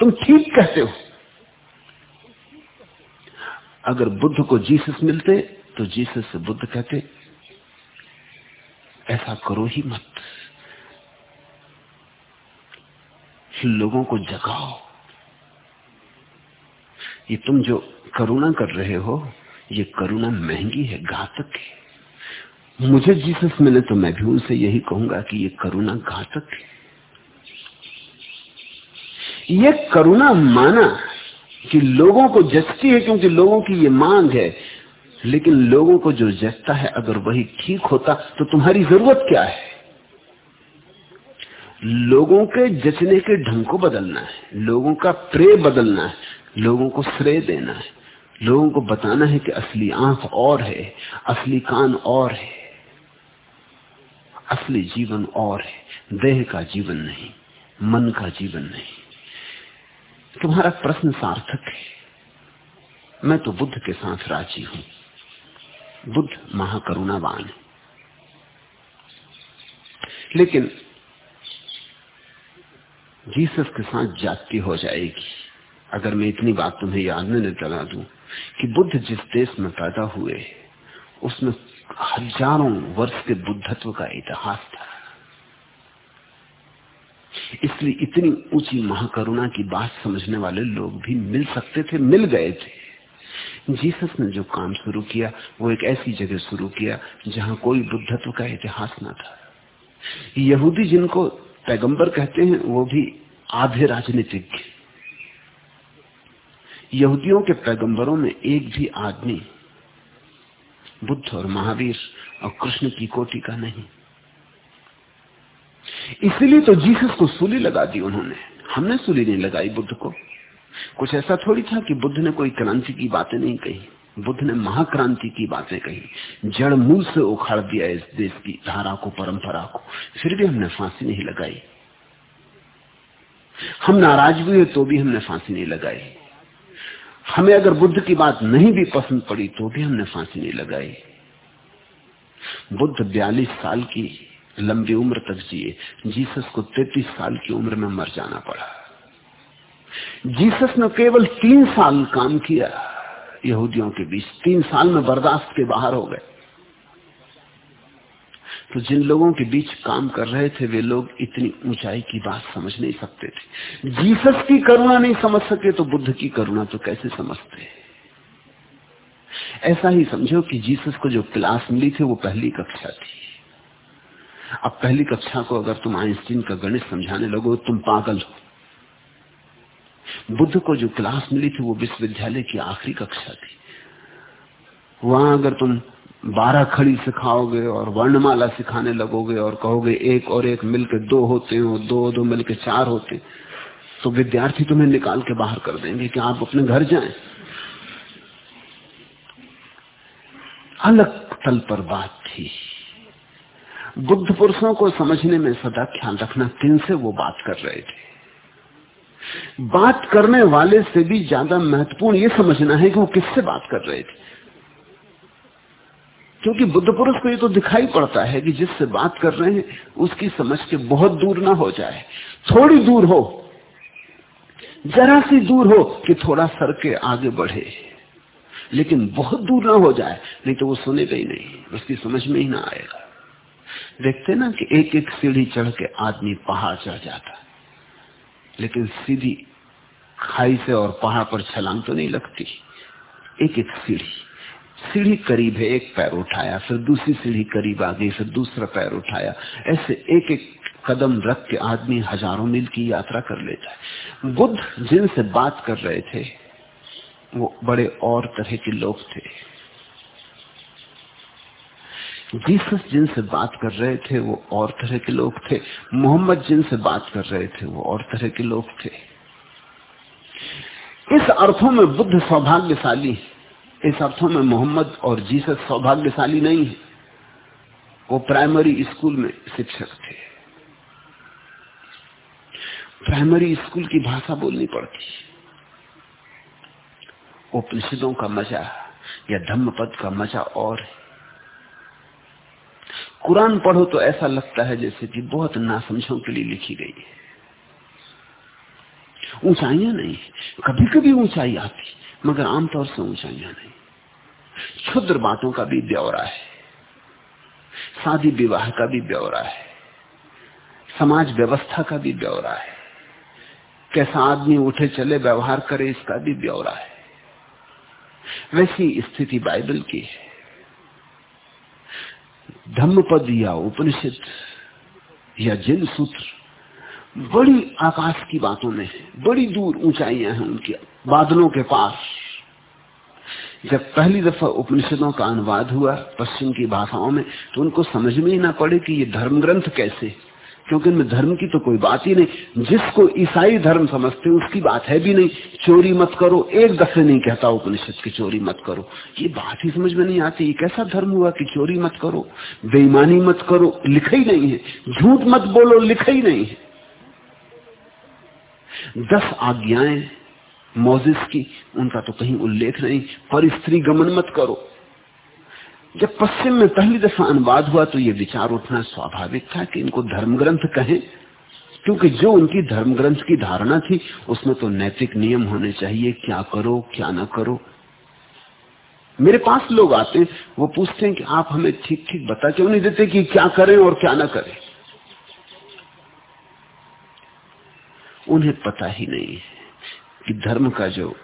तुम ठीक कहते हो। अगर बुद्ध को जीसस मिलते तो जीसस से बुद्ध कहते, ऐसा करो ही मत। लोगों को जगाओ। ये तुम जो करुणा कर रहे हो ये करुणा महँगी है, घातक है। मुझे जीसस मिले तो मैं भी उनसे यही कहूँगा कि ये करुणा घातक है। ये करुणा माना कि लोगों को जचती है क्योंकि लोगों की ये मांग है, लेकिन लोगों को जो जचता है, अगर वही ठीक होता तो तुम्हारी ज़रूरत क्या है? लोगों के जचने के ढंग को बदलना है, लोगों का प्रे बदलना है, लोगों को श्रेय देना है। लोगों को बताना है कि असली आँख और है, असली कान और है, असली जीवन और है। देह का जीवन नहीं, मन का जीवन नहीं। तुम्हारा प्रश्न सार्थक है। मैं तो बुद्ध के साथ राज़ी हूँ। बुद्ध महाकरुणावान है। लेकिन जीसस के साथ जाति हो जाएगी। अगर मैं इतनी बात तुम्हें याद में चला दूँ कि बुद्ध जिस देश में पैदा हुए, उसमें हज़ारों वर्ष के बुद्धत्व का इतिहास था। इसलिए इतनी ऊँची महाकरुणा की बात समझने वाले लोग भी मिल सकते थे, मिल गए थे। जीसस ने जो काम शुरू किया, वो एक ऐसी जगह शुरू किया, जहाँ कोई बुद्धत्व का इतिहास न था। यहूदी जिनको पैगंबर कहते हैं, वो भी आधे राजनीतिज्ञ। यहूदियों के पैगंबरों में एक भी आदमी, बुद्ध और महावीर और कृष्ण की कोटि का नहीं। इसीलिए तो जीसस को सूली लगा दी उन्होंने। हमने सूली नहीं लगाई बुद्ध को। कुछ ऐसा थोड़ी था कि बुद्ध ने कोई क्रांति की बातें नहीं कही। बुद्ध ने महाक्रांति की बातें कही। जड़ मूल से उखाड़ दिया इस देश की धारा को, परंपरा को। फिर भी हमने फांसी नहीं लगाई। हम नाराज़ भी हुए तो भी हमने फांसी नहीं लगाई। हमें अगर बुद्ध की बात नहीं भी पसंद पड़ी तो भी हमने फांसी नहीं लगाई। बुद्ध बयालीस साल की लंबी उम्र तक जिए। जीसस को तैतीस साल की उम्र में मर जाना पड़ा। जीसस ने केवल तीन साल काम किया। यहूदियों के बीच तीन साल में बर्दाश्त के बाहर हो गए। तो जिन लोगों के बीच काम कर रहे थे, वे लोग इतनी ऊंचाई की बात समझ नहीं सकते थे। जीसस की करुणा नहीं समझ सके तो बुद्ध की करुणा तो कैसे समझते ऐसा ही समझो कि जीसस को जो क्लास मिली थी, वो पहली कक्षा थी। अब पहली कक्षा को अगर तुम आइंस्टीन का गणित समझाने लगो, तुम पागल हो। बुद्ध को जो क्लास मिली थी, वो विश्वविद्यालय की आखिरी कक्षा थी। वहाँ अगर तुम बारह खड़ी सिखाओगे और वर्णमाला सिखाने लगोगे और कहोगे एक और एक मिलकर दो होते हो दो दो मिलकर चार होते तो विद्यार्थी तुम्हें निकाल के बाहर कर देंगे कि आप अपने घर जाएँ। अलग तल पर बात थी। बुद्ध पुरुषों को समझने में सदा ख्याल रखना किन से वो बात कर रहे थे। बात करने वाले से भी ज़्यादा महत्वपूर्ण ये समझना है कि वो किससे बात कर रहे थे। क्योंकि बुद्ध पुरुष को ये तो दिखाई पड़ता है कि जिससे बात कर रहे हैं, उसकी समझ के बहुत दूर ना हो जाए। थोड़ी दूर हो, जरा सी दूर हो कि थोड़ा सर के आगे बढ़े। लेकिन बहुत दूर ना हो जाए, नहीं तो वो सुनेगा ही नहीं, उसकी समझ में ही ना आएगा। देखते ना कि एक एक सीढ़ी चढ़ के आदमी पहाड़ चढ़ जाता लेकिन सीधी खाई से और पहाड़ पर छलांग तो नहीं लगती। एक एक सीढ़ी। सीढ़ी करीब है, एक पैर उठाया, फिर दूसरी सीढ़ी करीब आ गई, फिर दूसरा पैर उठाया। ऐसे एक एक कदम रख के आदमी हज़ारों मील की यात्रा कर लेता है। बुद्ध जिनसे बात कर रहे थे, वो बड़े और तरह के लोग थे। जीसस जिनसे बात कर रहे थे, वो और तरह के लोग थे। मोहम्मद जिनसे बात कर रहे थे, वो और तरह के लोग थे। इस अर्थों में बुद्ध सौभाग्यशाली इस अर्थों में मोहम्मद और जीसस सौभाग्यशाली नहीं है। वो प्राइमरी स्कूल में शिक्षक थे। प्राइमरी स्कूल की भाषा बोलनी पड़ती। उपनिषदों का मज़ा या धम्म पद का मज़ा और है। कुरान पढ़ो तो ऐसा लगता है जैसे कि बहुत नासमझों के लिए लिखी गई है। ऊंचाइयाँ नहीं कभी कभी ऊंचाई आती, मगर आमतौर से ऊंचाइयाँ नहीं। क्षुद्र बातों का भी ब्यौरा है। शादी विवाह का भी ब्यौरा है। समाज व्यवस्था का भी ब्यौरा है। कैसा आदमी उठे चले, व्यवहार करे, इसका भी ब्यौरा है। वैसी स्थिति बाइबल की है। धम्मपद या उपनिषद या जिन सूत्र बड़ी आकाश की बातों में है, बड़ी दूर ऊंचाइयाँ हैं उनकी, बादलों के पास जब पहली दफ़ा उपनिषदों का अनुवाद हुआ पश्चिम की भाषाओं में तो उनको समझ में ही ना पड़े कि ये धर्म ग्रंथ कैसे। क्योंकि इनमें धर्म की तो कोई बात ही नहीं। जिसको ईसाई धर्म समझते उसकी बात है भी नहीं। चोरी मत करो, एक दफे नहीं कहता उपनिषद की चोरी मत करो। ये बात ही समझ में नहीं आती। ये कैसा धर्म हुआ कि चोरी मत करो? बेईमानी मत करो, लिखा ही नहीं है। झूठ मत बोलो, लिखा ही नहीं है। दस आज्ञाएँ मोजिस की, उनका तो कहीं उल्लेख नहीं। पर स्त्री गमन मत करो। जब पश्चिम में पहली दफ़ा अनुवाद हुआ तो ये विचार उठना स्वाभाविक था कि इनको धर्म ग्रंथ कहें, क्योंकि जो उनकी धर्म ग्रंथ की धारणा थी, उसमें तो नैतिक नियम होने चाहिए, क्या करो, क्या ना करो। मेरे पास लोग आते हैं, वो पूछते हैं कि आप हमें ठीक ठीक बता क्यों नहीं देते कि क्या करें और क्या ना करें? उन्हें पता ही नहीं है। कि धर्म का जो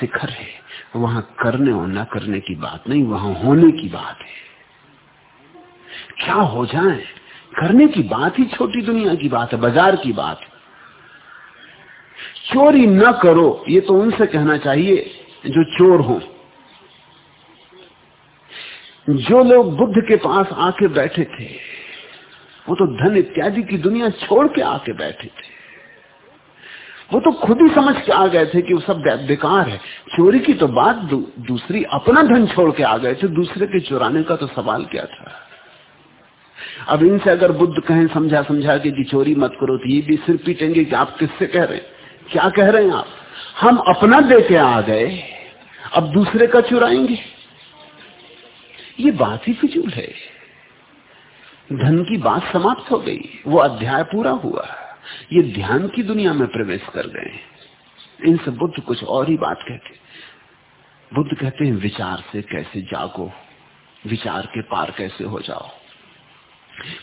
शिखर है, वहाँ करने और न करने की बात नहीं, वहाँ होने की बात है। क्या हो जाए? करने की बात ही छोटी दुनिया की बात है, बाज़ार की बात चोरी न करो, ये तो उनसे कहना चाहिए, जो चोर हो। जो लोग बुद्ध के पास आके बैठे थे, वो तो धन इत्यादि की दुनिया छोड़ के आके बैठे थे। वो तो खुद ही समझ के आ गए थे कि वो सब बेकार है। चोरी की तो बात दू, दूसरी अपना धन छोड़ के आ गए थे दूसरे के चुराने का तो सवाल क्या था? अब इनसे अगर बुद्ध कहें समझा समझा के कि चोरी मत करो तो ये भी सिर पीटेंगे कि आप किससे कह रहे हैं? क्या कह रहे हैं आप? हम अपना दे के आ गए अब दूसरे का चुराएँगे। ये बात ही फिजूल है। धन की बात समाप्त हो गई वो अध्याय पूरा हुआ। ये ध्यान की दुनिया में प्रवेश कर गए इनसे बुद्ध कुछ और ही बात कहते बुद्ध कहते हैं, विचार से कैसे जागो, विचार के पार कैसे हो जाओ।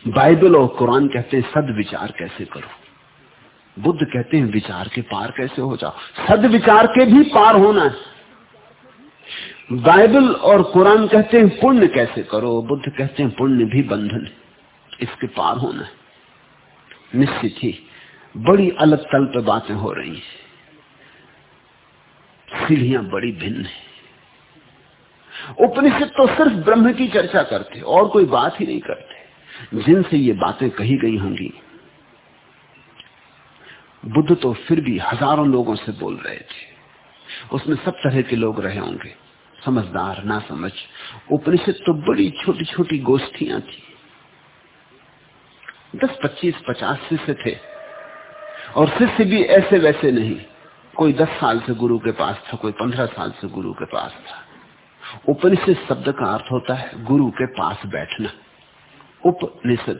बाइबल और कुरान कहते हैं, सद विचार कैसे करो? बुद्ध कहते हैं, विचार के पार कैसे हो जाओ? सद विचार के भी पार होना है। बाइबल और कुरान कहते हैं, पुण्य कैसे करो? बुद्ध कहते हैं, पुण्य भी बंधन इसके पार होना है। निश्चित ही बड़ी अलग तल पर बातें हो रही हैं। सीढ़ियाँ बड़ी भिन्न है। उपनिषद तो सिर्फ़ ब्रह्म की चर्चा करते, और कोई बात ही नहीं करते। जिनसे ये बातें कही गई होंगी, बुद्ध तो फिर भी हज़ारों लोगों से बोल रहे थे। उसमें सब तरह के लोग रहे होंगे। समझदार ना समझ उपनिषद तो बड़ी छोटी छोटी गोष्ठियाँ थी। दस, पच्चीस, पचास से थे। और शिष्य भी ऐसे वैसे नहीं। कोई दस साल से गुरु के पास था, कोई पंद्रह साल से गुरु के पास था। उपनिषद शब्द का अर्थ होता है गुरु के पास बैठना। उपनिषद।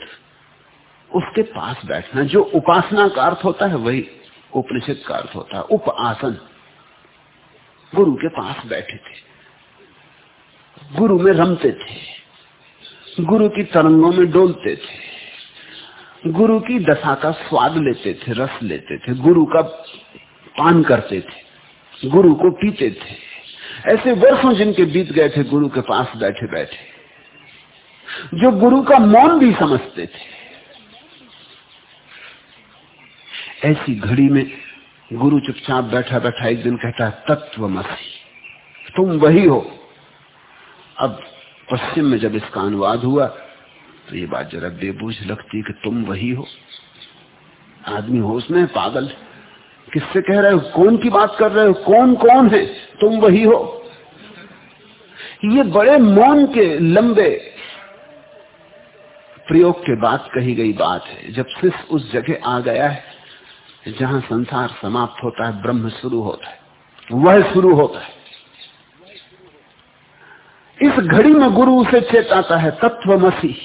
उसके पास बैठना। जो उपासना का अर्थ होता है वही उपनिषद का अर्थ होता है। उप आसन गुरु के पास बैठे थे। गुरु में रमते थे। गुरु की तरंगों में डोलते थे। गुरु की दशा का स्वाद लेते थे, रस लेते थे, गुरु का पान करते थे, गुरु को पीते थे। ऐसे वर्षों जिनके बीत गए थे, गुरु के पास बैठे बैठे, जो गुरु का मौन भी समझते थे। ऐसी घड़ी में गुरु चुपचाप बैठा बैठा एक दिन कहता है, तत्व तुम वही हो। अब पश्चिम में जब इसका अनुवाद हुआ तो ये बात जरा बेबूझ लगती कि तुम वही हो। आदमी होश में पागल। किससे कह रहे हो? कौन की बात कर रहे हो? कौन कौन है? तुम वही हो। ये बड़े मौन के लंबे प्रयोग के बाद कही गई बात है। जब शिष्य उस जगह आ गया है, जहाँ संसार समाप्त होता है, ब्रह्म शुरू होता है, वह शुरू होता है। इस घड़ी में गुरु उसे चेताता है, तत्व मसी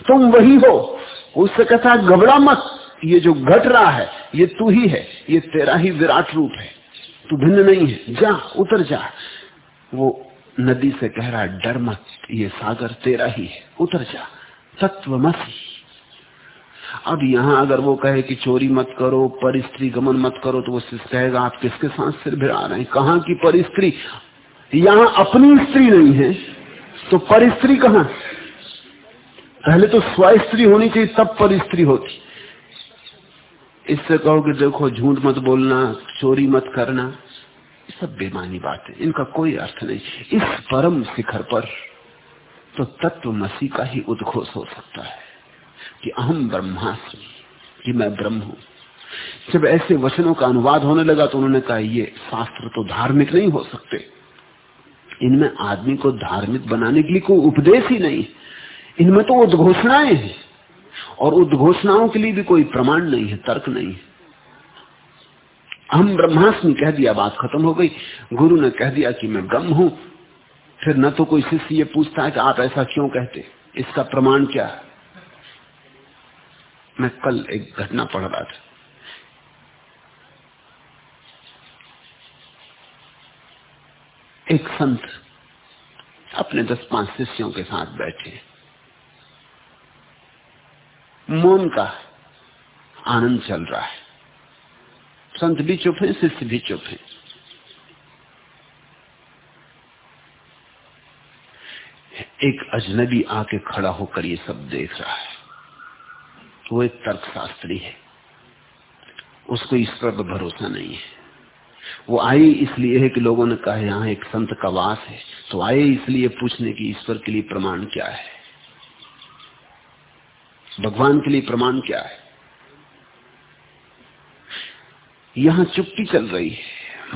तुम वही हो। उससे कहता घबरा मत, ये जो घट रहा है, ये तू ही है, ये तेरा ही विराट रूप है। तू भिन्न नहीं है, जा, उतर जा। वो नदी से कह रहा डर मत, ये सागर तेरा ही है, उतर जा। तत्व मसी अब यहाँ अगर वो कहे कि चोरी मत करो पर स्त्री गमन मत करो तो वो कहेगा, आप किसके साथ सिर भिड़ा रहे हैं? कहा की पर स्त्री यहाँ अपनी स्त्री नहीं है तो पर स्त्री कहा? पहले तो स्व स्त्री होनी चाहिए, तब पर स्त्री होती। इससे कहो कि देखो, झूठ मत बोलना, चोरी मत करना सब बेमानी बात है इनका कोई अर्थ नहीं। इस परम शिखर पर तो तत्व मसीह का ही उद्घोष हो सकता है कि अहम ब्रह्मास्मि, कि मैं ब्रह्म हूँ। जब ऐसे वचनों का अनुवाद होने लगा तो उन्होंने कहा, ये शास्त्र तो धार्मिक नहीं हो सकते। इनमें आदमी को धार्मिक बनाने के लिए कोई उपदेश ही नहीं। इनमें तो उद्घोषणाएँ हैं। और उद्घोषणाओं के लिए भी कोई प्रमाण नहीं है, तर्क नहीं है। हम ब्रह्मास्मि कह दिया, बात खत्म हो गई। गुरु ने कह दिया कि मैं ब्रह्म हूँ। फिर न तो कोई शिष्य ये पूछता है कि आप ऐसा क्यों कहते? इसका प्रमाण क्या है? मैं कल एक घटना पढ़ रहा था। एक संत अपने दस पाँच शिष्यों के साथ बैठे। मौन का आनंद चल रहा है। संत भी चुप है, शिष्य भी चुप है। एक अजनबी आके खड़ा होकर ये सब देख रहा है। वो एक तर्कशास्त्री है। उसको ईश्वर पर भरोसा नहीं है। वो आई इसलिए है कि लोगों ने कहा, यहाँ एक संत का वास है। तो आए इसलिए पूछने की ईश्वर के लिए प्रमाण क्या है? भगवान के लिए प्रमाण क्या है? यहाँ चुप्पी चल रही है,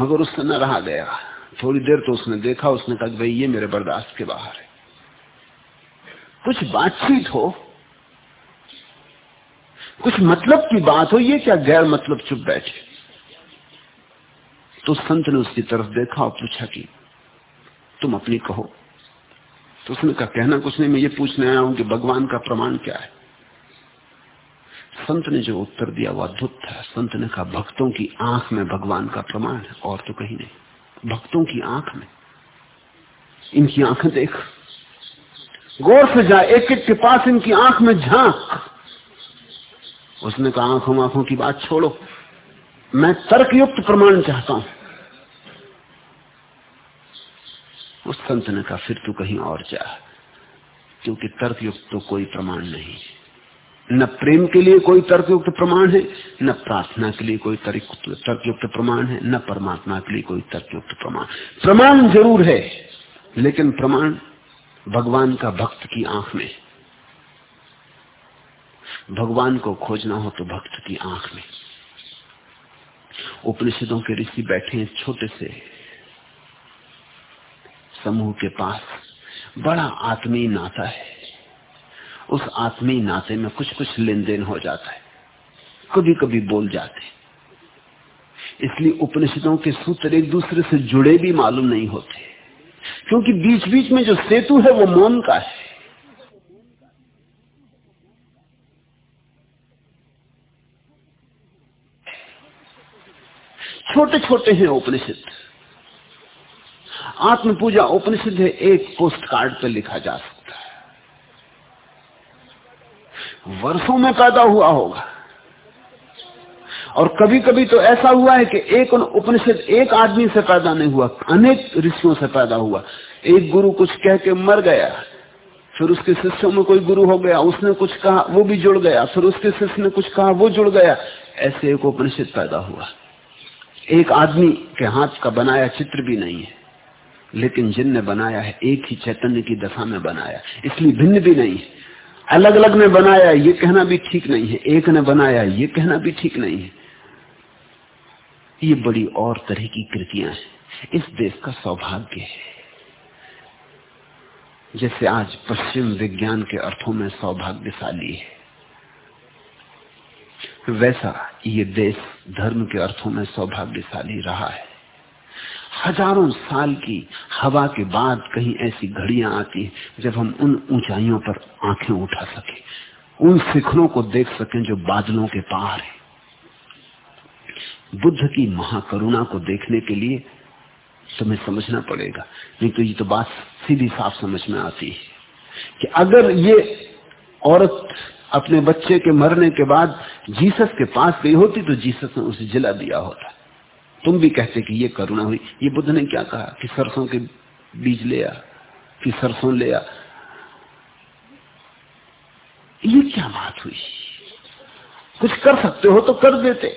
मगर उससे न रहा गया। थोड़ी देर तो उसने देखा, उसने कहा भाई, ये मेरे बर्दाश्त के बाहर है। कुछ बातचीत हो, कुछ मतलब की बात हो, ये क्या गैर मतलब चुप बैठे? तो संत ने उसकी तरफ़ देखा और पूछा कि तुम अपनी कहो। तो उसने कहा, कहना कुछ नहीं, मैं ये पूछने आया हूँ कि भगवान का प्रमाण क्या है? संत ने जो उत्तर दिया वो अद्भुत था। संत ने कहा, भक्तों की आँख में भगवान का प्रमाण है, और तो कहीं नहीं। भक्तों की आँख में। इनकी आँखें देख। गौर से जा एक एक के पास इनकी आँख में झाँक। उसने कहा, आँखों आँखों की बात छोड़ो। मैं तर्कयुक्त प्रमाण चाहता हूँ। उस संत ने कहा, फिर तू कहीं और जा, क्योंकि तर्कयुक्त तो कोई प्रमाण नहीं है। न प्रेम के लिए कोई तर्कयुक्त प्रमाण है, न प्रार्थना के लिए कोई तर्कयुक्त प्रमाण है, न परमात्मा के लिए कोई तर्कयुक्त प्रमाण। प्रमाण ज़रूर है, लेकिन प्रमाण भगवान का भक्त की आँख में। भगवान को खोजना हो तो भक्त की आँख में। उपनिषदों के ऋषि बैठे हैं छोटे से समूह के पास। बड़ा आत्मीय नाता है। उस आत्मीय नाते में कुछ कुछ लेन देन हो जाता है। कभी कभी बोल जाते इसलिए उपनिषदों के सूत्र एक दूसरे से जुड़े भी मालूम नहीं होते। क्योंकि बीच बीच में जो सेतु है वो मौन का है। छोटे छोटे हैं उपनिषद। आत्म पूजा उपनिषद है, एक पोस्ट कार्ड पर लिखा जा सकता है वर्षों में पैदा हुआ होगा। और कभी कभी तो ऐसा हुआ है कि एक उपनिषद एक आदमी से पैदा नहीं हुआ, अनेक ऋषियों से पैदा हुआ। एक गुरु कुछ कह के मर गया, फिर उसके शिष्यों में कोई गुरु हो गया, उसने कुछ कहा, वो भी जुड़ गया, फिर उसके शिष्य ने कुछ कहा, वो जुड़ गया। ऐसे एक उपनिषद पैदा हुआ। एक आदमी के हाथ का बनाया चित्र भी नहीं है, लेकिन जिनने बनाया है, एक ही चैतन्य की दशा में बनाया। इसलिए भिन्न भी नहीं है। अलग अलग ने बनाया, ये कहना भी ठीक नहीं है। एक ने बनाया, ये कहना भी ठीक नहीं है। ये बड़ी और तरह की कृतियाँ हैं। इस देश का सौभाग्य है। जैसे आज पश्चिम विज्ञान के अर्थों में सौभाग्यशाली है, वैसा ये देश धर्म के अर्थों में सौभाग्यशाली रहा है। हज़ारों साल की हवा के बाद कहीं ऐसी घड़ियाँ आती है, जब हम उन ऊंचाइयों पर आँखें उठा सके, उन शिखरों को देख सकें जो बादलों के पार है। बुद्ध की महाकरुणा को देखने के लिए तुम्हें समझना पड़ेगा, नहीं तो ये तो बात सीधी साफ़ समझ में आती है कि अगर ये औरत अपने बच्चे के मरने के बाद जीसस के पास गई होती तो जीसस ने उसे जिला दिया होता। तुम भी कहते कि ये करुणा हुई। ये बुद्ध ने क्या कहा? कि सरसों के बीज ले आ, कि सरसों ले आ। ये क्या बात हुई? कुछ कर सकते हो तो कर देते।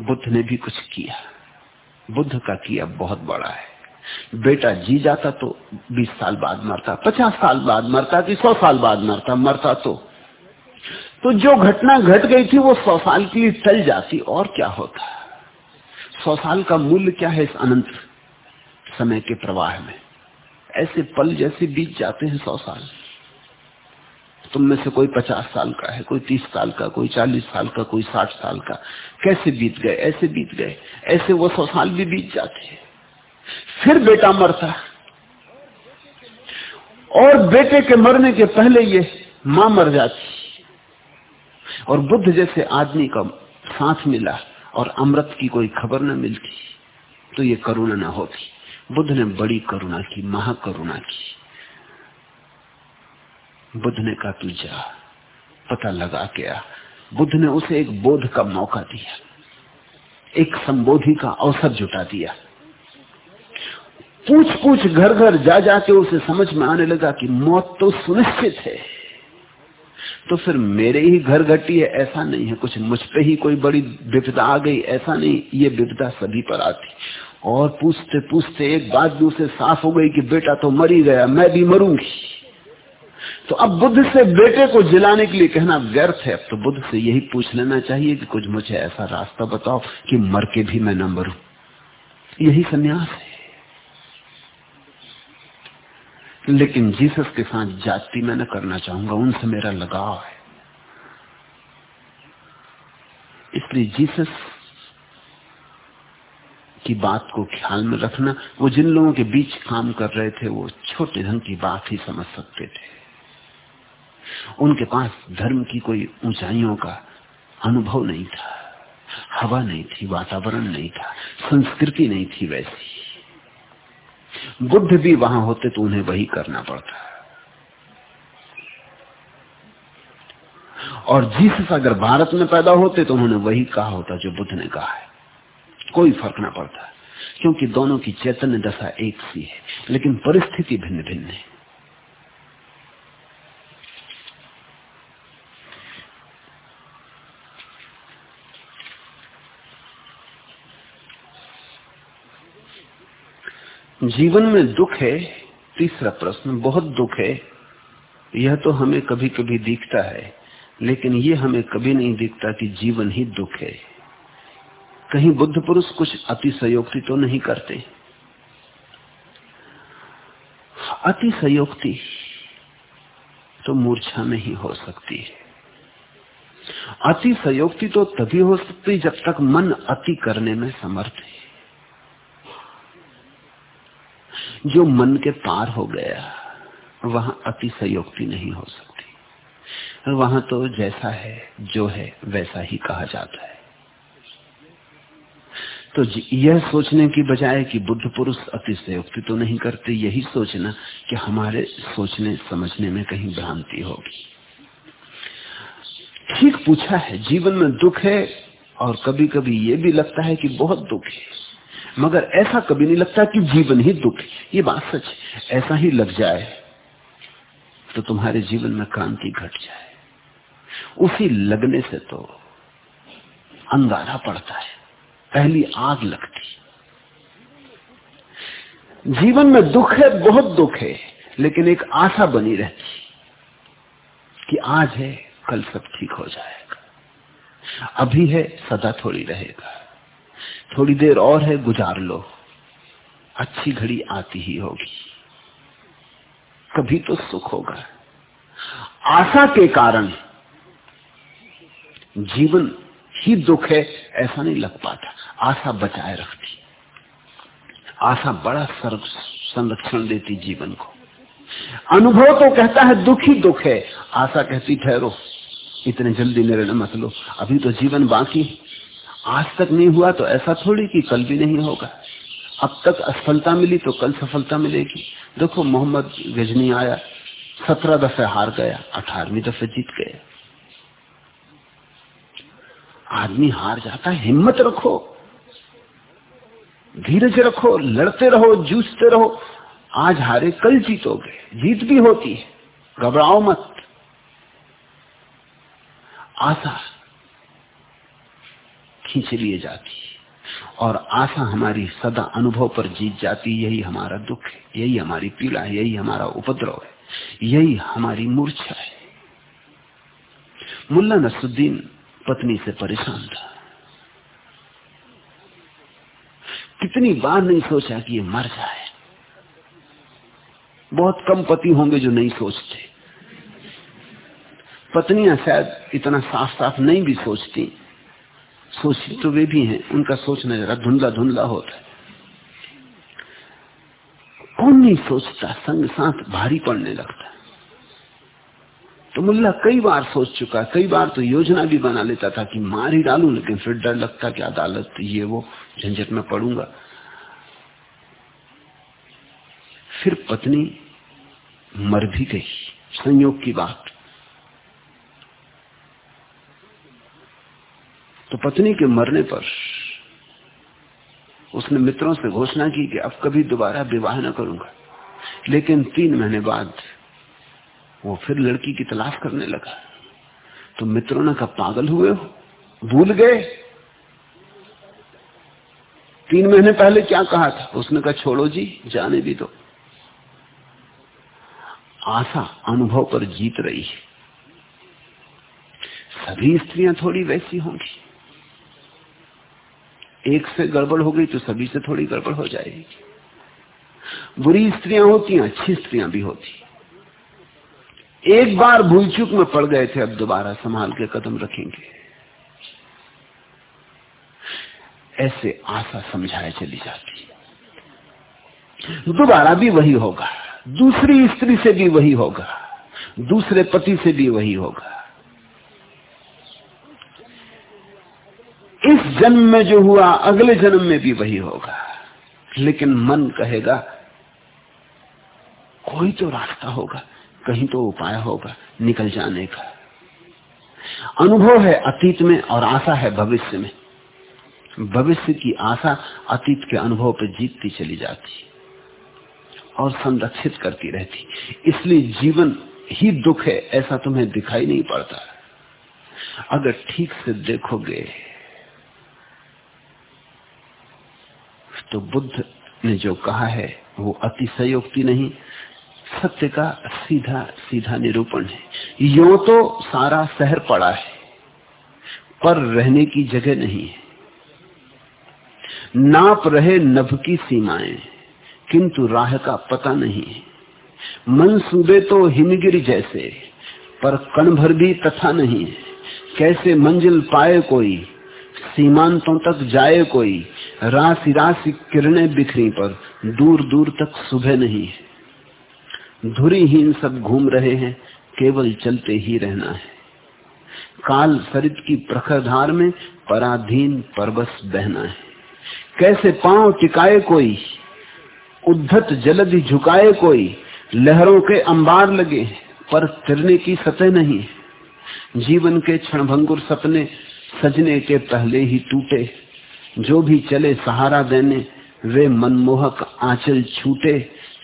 बुद्ध ने भी कुछ किया। बुद्ध का किया बहुत बड़ा है। बेटा जी जाता तो 20 साल बाद मरता 50 साल बाद मरता कि 100 साल बाद मरता मरता तो। तो जो घटना घट गई थी वो 100 साल के लिए चल जाती, और क्या होता? सौ साल का मूल्य क्या है इस अनंत समय के प्रवाह में? ऐसे पल जैसे बीत जाते हैं सौ साल। तुम में से कोई पचास साल का है, कोई तीस साल का, कोई चालीस साल का, कोई साठ साल का। कैसे बीत गए? ऐसे बीत गए। ऐसे वो सौ साल भी बीत जाते हैं। फिर बेटा मरता। और बेटे के मरने के पहले ये माँ मर जाती। और बुद्ध जैसे आदमी का साथ मिला। और अमृत की कोई खबर न मिलती तो ये करुणा ना होती। बुद्ध ने बड़ी करुणा की, महाकरुणा की। बुद्ध ने कहा, तू जा। पता लगा क्या बुद्ध ने उसे एक बोध का मौका दिया। एक संबोधि का अवसर जुटा दिया। पूछ पूछ घर घर जा जाके उसे समझ में आने लगा कि मौत तो सुनिश्चित है। तो फिर मेरे ही घर घटी है, ऐसा नहीं है। कुछ मुझ पे ही कोई बड़ी विपदा आ गई, ऐसा नहीं। ये विपदा सभी पर आती। और पूछते पूछते एक बात दूसरे साफ़ हो गई कि बेटा तो मर ही गया, मैं भी मरूँगी। तो अब बुद्ध से बेटे को जिलाने के लिए कहना व्यर्थ है। तो बुद्ध से यही पूछ लेना चाहिए कि कुछ मुझे ऐसा रास्ता बताओ कि मर के भी मैं न मरू। यही संन्यास है। लेकिन जीसस के साथ जाति मैं न करना चाहूँगा, उनसे मेरा लगाव है। इसलिए जीसस की बात को ख्याल में रखना, वो जिन लोगों के बीच काम कर रहे थे, वो छोटे ढंग की बात ही समझ सकते थे। उनके पास धर्म की कोई ऊंचाइयों का अनुभव नहीं था, हवा नहीं थी, वातावरण नहीं था, संस्कृति नहीं थी वैसी। बुद्ध भी वहाँ होते तो उन्हें वही करना पड़ता। और जीसस अगर भारत में पैदा होते तो उन्होंने वही कहा होता जो बुद्ध ने कहा है। कोई फ़र्क ना पड़ता, क्योंकि दोनों की चैतन्य दशा एक सी है, लेकिन परिस्थिति भिन्न भिन्न है। जीवन में दुख है, तीसरा प्रश्न, बहुत दुख है। यह तो हमें कभी कभी दिखता है, लेकिन ये हमें कभी नहीं दिखता कि जीवन ही दुख है। कहीं बुद्ध पुरुष कुछ अतिशयोक्ति तो नहीं करते। अतिशयोक्ति तो मूर्छा में ही हो सकती है। अतिशयोक्ति तो तभी हो सकती जब तक मन अति करने में समर्थ है। जो मन के पार हो गया, वहाँ अतिशयोक्ति नहीं हो सकती। वहाँ तो जैसा है, जो है, वैसा ही कहा जाता है। तो यह सोचने की बजाय कि बुद्ध पुरुष अतिशयोक्ति तो नहीं करते, यही सोचना कि हमारे सोचने, समझने में कहीं भ्रांति होगी। ठीक पूछा है, जीवन में दुख है, और कभी कभी ये भी लगता है कि बहुत दुख है। मगर ऐसा कभी नहीं लगता कि जीवन ही दुख है। ये बात सच है। ऐसा ही लग जाए तो तुम्हारे जीवन में क्रांति घट जाए। उसी लगने से तो अंगारा पड़ता है। पहली आग लगती जीवन में दुख है, बहुत दुख है, लेकिन एक आशा बनी रहती कि आज है, कल सब ठीक हो जाएगा। अभी है, सदा थोड़ी रहेगा। थोड़ी देर और है, गुजार लो। अच्छी घड़ी आती ही होगी। कभी तो सुख होगा। आशा के कारण जीवन ही दुख है, ऐसा नहीं लग पाता। आशा बचाए रखती। आशा बड़ा संरक्षण देती जीवन को। अनुभव तो कहता है, दुख ही दुख है। आशा कहती, ठहरो, इतने जल्दी निर्णय मत लो। अभी तो जीवन बाकी आज तक नहीं हुआ तो ऐसा थोड़ी कि कल भी नहीं होगा। अब तक असफलता मिली तो कल सफलता मिलेगी। देखो, मोहम्मद गजनी आया, सत्रह दफे हार गया, अठारहवीं दफे जीत गया। आदमी हार जाता है, हिम्मत रखो। धीरज रखो, लड़ते रहो, जूझते रहो। आज हारे कल जीतोगे, जीत भी होती है, घबराओ मत। आशा खींच लिए जाती है। और आशा हमारी सदा अनुभव पर जीत जाती यही हमारा दुख है। यही हमारी पीड़ा है। यही हमारा उपद्रव है। यही हमारी मूर्छा है। मुल्ला नसुद्दीन पत्नी से परेशान था। कितनी बार नहीं सोचा कि ये मर जाए। बहुत कम पति होंगे जो नहीं सोचते। पत्नियाँ शायद इतना साफ़ साफ़ नहीं भी सोचती। सोचती तो वे भी हैं, उनका सोचना जरा धुंधला धुंधला होता है। कौन नहीं सोचता, संग साथ भारी पड़ने लगता तो मुल्ला कई बार सोच चुका, कई बार तो योजना भी बना लेता था कि मार ही डालू, लेकिन फिर डर लगता कि अदालत ये वो झंझट में पड़ूँगा। फिर पत्नी मर भी गई, संयोग की बात। तो पत्नी के मरने पर उसने मित्रों से घोषणा की कि अब कभी दोबारा विवाह न करूँगा। लेकिन तीन महीने बाद वो फिर लड़की की तलाश करने लगा। तो मित्रों ने कहा, पागल हुए हो? भूल गए? तीन महीने पहले क्या कहा था? उसने कहा, छोड़ो जी, जाने भी दो। आशा अनुभव पर जीत रही है। सभी स्त्रियाँ थोड़ी वैसी होंगी। एक से गड़बड़ हो गई तो सभी से थोड़ी गड़बड़ हो जाएगी। बुरी स्त्रियाँ होती हैं, अच्छी स्त्रियाँ भी होती। एक बार भूल चूक में पड़ गए थे, अब दोबारा संभाल के कदम रखेंगे। ऐसे आशा समझाए चली जाती दोबारा भी वही होगा। दूसरी स्त्री से भी वही होगा। दूसरे पति से भी वही होगा। इस जन्म में जो हुआ, अगले जन्म में भी वही होगा। लेकिन मन कहेगा, कोई तो रास्ता होगा, कहीं तो उपाय होगा, निकल जाने का। अनुभव है अतीत में और आशा है भविष्य में। भविष्य की आशा अतीत के अनुभव पर जीतती चली जाती, और संरक्षित करती रहती। इसलिए जीवन ही दुख है, ऐसा तुम्हें दिखाई नहीं पड़ता। अगर ठीक से देखोगे तो बुद्ध ने जो कहा है, वो अतिशयोक्ति नहीं, सत्य का सीधा सीधा निरूपण है। यो तो सारा शहर पड़ा है, पर रहने की जगह नहीं है। नाप रहे नभ की सीमाएँ, किंतु राह का पता नहीं है। मन सूबे तो हिमगिरी जैसे, पर कण भर भी तथा नहीं कैसे मंजिल पाए कोई, सीमांतों तक जाए कोई राशि राशि किरणें बिखरी पर, दूर दूर तक सुबह नहीं है। धुरीहीन सब घूम रहे हैं, केवल चलते ही रहना है। काल सरित की प्रखर धार में पराधीन परबस बहना है। कैसे पाँव टिकाए कोई, उद्धत जलधि झुकाए कोई, लहरों के अंबार लगे, पर तिरने की सतह नहीं जीवन के क्षणभंगुर सपने सजने के पहले ही टूटे। जो भी चले सहारा देने, वे मनमोहक आंचल छूटे।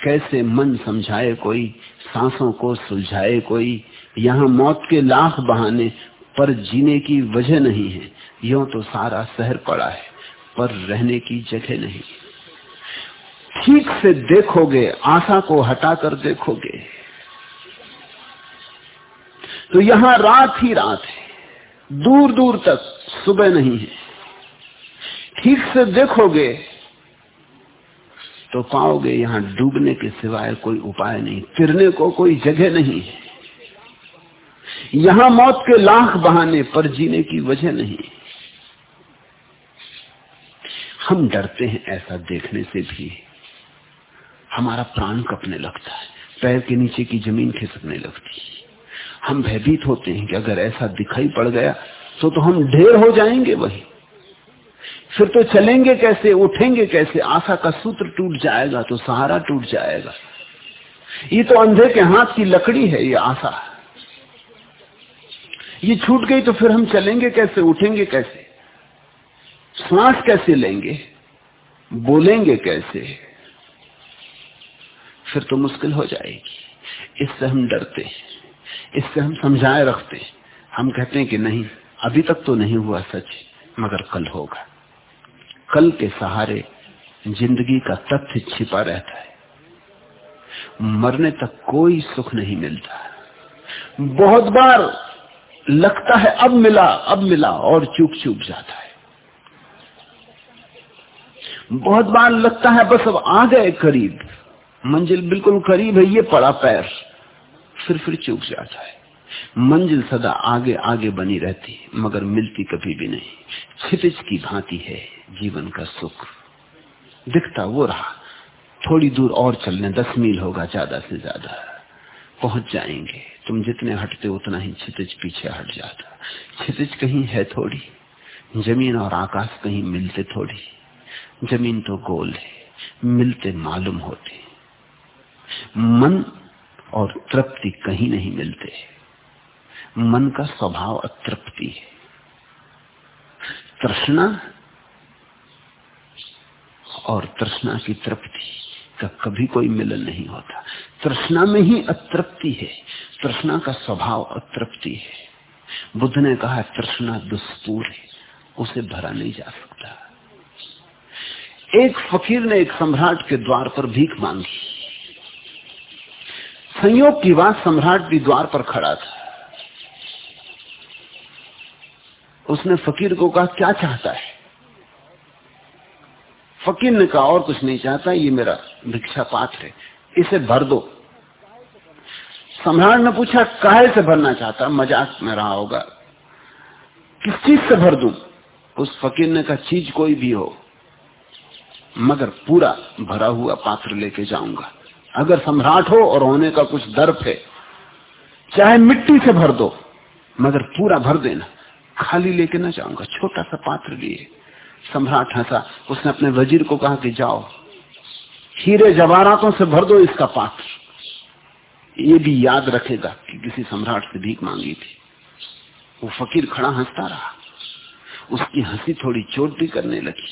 कैसे मन समझाए कोई, सांसों को सुलझाए कोई। यहाँ मौत के लाख बहाने, पर जीने की वजह नहीं है। यो तो सारा शहर पड़ा है, पर रहने की जगह नहीं। ठीक से देखोगे, आशा को हटाकर देखोगे। तो यहाँ रात ही रात है, दूर दूर तक सुबह नहीं है। ठीक से देखोगे तो पाओगे यहाँ डूबने के सिवाय कोई उपाय नहीं, फिरने को कोई जगह नहीं। यहाँ मौत के लाख बहाने पर जीने की वजह नहीं। हम डरते हैं ऐसा देखने से भी। हमारा प्राण कपने लगता है, पैर के नीचे की ज़मीन खिसकने लगती है। हम भयभीत होते हैं कि अगर ऐसा दिखाई पड़ गया तो तो हम ढेर हो जाएँगे वही। फिर तो चलेंगे कैसे, उठेंगे कैसे? आशा का सूत्र टूट जाएगा तो सहारा टूट जाएगा। ये तो अंधे के हाथ की लकड़ी है, ये आशा। ये छूट गई तो फिर हम चलेंगे कैसे, उठेंगे कैसे? श्वास कैसे लेंगे? बोलेंगे कैसे? फिर तो मुश्किल हो जाएगी। इससे हम डरते इससे हम समझाए रखते हम कहते हैं कि नहीं, अभी तक तो नहीं हुआ सच, मगर कल होगा। कल के सहारे ज़िंदगी का तथ्य छिपा रहता है। मरने तक कोई सुख नहीं मिलता। बहुत बार लगता है, अब मिला अब मिला और चूक चूक जाता है। बहुत बार लगता है, बस अब आ गए करीब। मंजिल बिल्कुल करीब है, ये पड़ा पैर। फिर फिर चूक जाता है। मंजिल सदा आगे आगे बनी रहती, मगर मिलती कभी भी नहीं। क्षितिज की भांति है जीवन का सुख। दिखता वो रहा, थोड़ी दूर और चलने, दस मील होगा ज़्यादा से ज़्यादा। पहुँच जाएँगे, तुम जितने हटते उतना ही क्षितिज पीछे हट जाता। क्षितिज कहीं है थोड़ी, ज़मीन और आकाश कहीं मिलते थोड़ी। ज़मीन तो गोल है, मिलते मालूम होते। मन और तृप्ति कहीं नहीं मिलते। मन का स्वभाव अतृप्ति है। तृष्णा और तृष्णा की तृप्ति का कभी कोई मिलन नहीं होता। तृष्णा में ही अतृप्ति है। तृष्णा का स्वभाव अतृप्ति है। बुद्ध ने कहा, तृष्णा दुष्पूर है, उसे भरा नहीं जा सकता। एक फकीर ने एक सम्राट के द्वार पर भीख मांगी। संयोग की बात सम्राट भी द्वार पर खड़ा था। उसने फकीर को कहा, क्या चाहता है? फकीर ने कहा, और कुछ नहीं चाहता, ये मेरा भिक्षा पात्र है, इसे भर दो। सम्राट ने पूछा, काहे से भरना चाहता? मज़ाक में रहा होगा। किस चीज़ से भर दू? उस फकीर ने कहा, चीज़ कोई भी हो, मगर पूरा भरा हुआ पात्र लेके जाऊँगा। अगर सम्राट हो और होने का कुछ दर्प है, चाहे मिट्टी से भर दो, मगर पूरा भर देना। खाली लेके ना जाऊँगा, छोटा सा पात्र लिए। सम्राट हंसा। उसने अपने वज़ीर को कहा कि जाओ, हीरे जवाहरातों से भर दो इसका पात्र। ये भी याद रखेगा कि किसी सम्राट से भीख मांगी थी। वो फकीर खड़ा हंसता रहा। उसकी हँसी थोड़ी चोट भी करने लगी।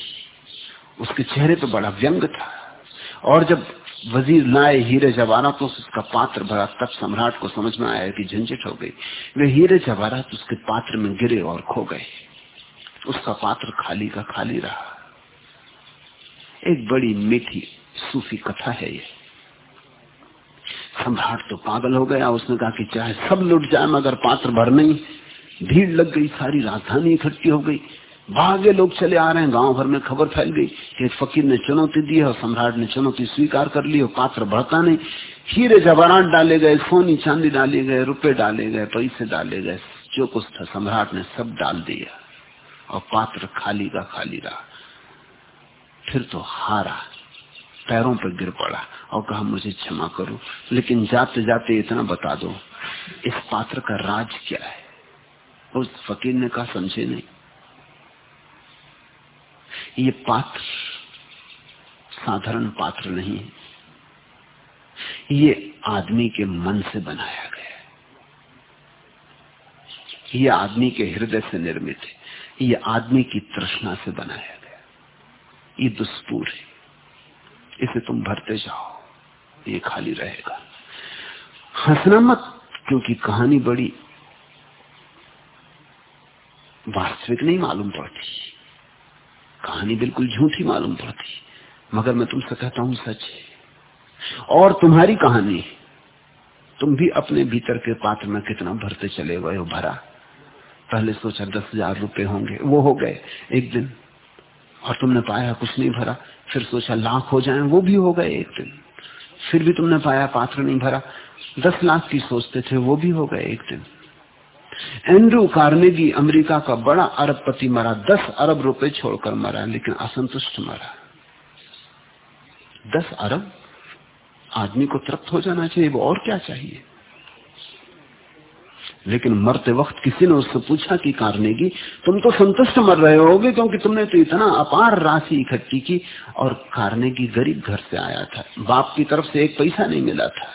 उसके चेहरे पे बड़ा व्यंग था। और जब वज़ीर लाए हीरे जवाहरात तो उसका पात्र भरा, तब सम्राट को समझ में आया कि झंझट हो गई। वे हीरे जवाहरात उसके पात्र में गिरे और खो गए। उसका पात्र खाली का खाली रहा। एक बड़ी मीठी सूफी कथा है ये। सम्राट तो पागल हो गया। उसने कहा कि चाहे सब लुट जाए, मगर पात्र भर नहीं। भीड़ लग गई, सारी राजधानी इकट्ठी हो गई। भागे लोग चले आ रहे हैं, गाँव भर में खबर फैल गई कि फकीर ने चुनौती दी और सम्राट ने चुनौती स्वीकार कर ली और पात्र बढ़ता नहीं। हीरे जवाहरात डाले गए, सोनी चांदी डाले गए, रुपए डाले गए, पैसे डाले गए, जो कुछ था सम्राट ने सब डाल दिया और पात्र खाली का खाली रहा। फिर तो हारा, पैरों पर गिर पड़ा और कहा, मुझे क्षमा करो, लेकिन जाते जाते इतना बता दो, इस पात्र का राज क्या है? उस फकीर ने कहा, समझे नहीं। ये पात्र, साधारण पात्र नहीं है। ये आदमी के मन से बनाया गया है। ये आदमी के हृदय से निर्मित है। ये आदमी की तृष्णा से बनाया गया ये दुष्पूर है। इसे तुम भरते जाओ। ये खाली रहेगा। हंसना मत, क्योंकि कहानी बड़ी वास्तविक नहीं मालूम पड़ती। कहानी बिल्कुल झूठी मालूम पड़ती। मगर मैं तुमसे कहता हूँ, सच है। और तुम्हारी कहानी, तुम भी अपने भीतर के पात्र में कितना भरते चले गए हो भरा। पहले सोचा दस हज़ार रुपए होंगे, वो हो गए एक दिन। और तुमने पाया कुछ नहीं भरा। फिर सोचा लाख हो जाए, वो भी हो गए एक दिन। फिर भी तुमने पाया पात्र नहीं भरा। दस लाख की सोचते थे, वो भी हो गए एक दिन। एंड्रू कार्नेगी अमेरिका का बड़ा अरबपति मरा, दस अरब रुपए छोड़कर मरा, लेकिन असंतुष्ट मरा। दस अरब? आदमी को तृप्त हो जाना चाहिए, वो और क्या चाहिए? लेकिन मरते वक्त किसी ने उससे पूछा कि कारनेगी, तुम तो संतुष्ट मर रहे होगे क्योंकि तुमने तो इतना अपार राशि इकट्ठी की और कारनेगी गरीब घर से आया था। बाप की तरफ़ से एक पैसा नहीं मिला था।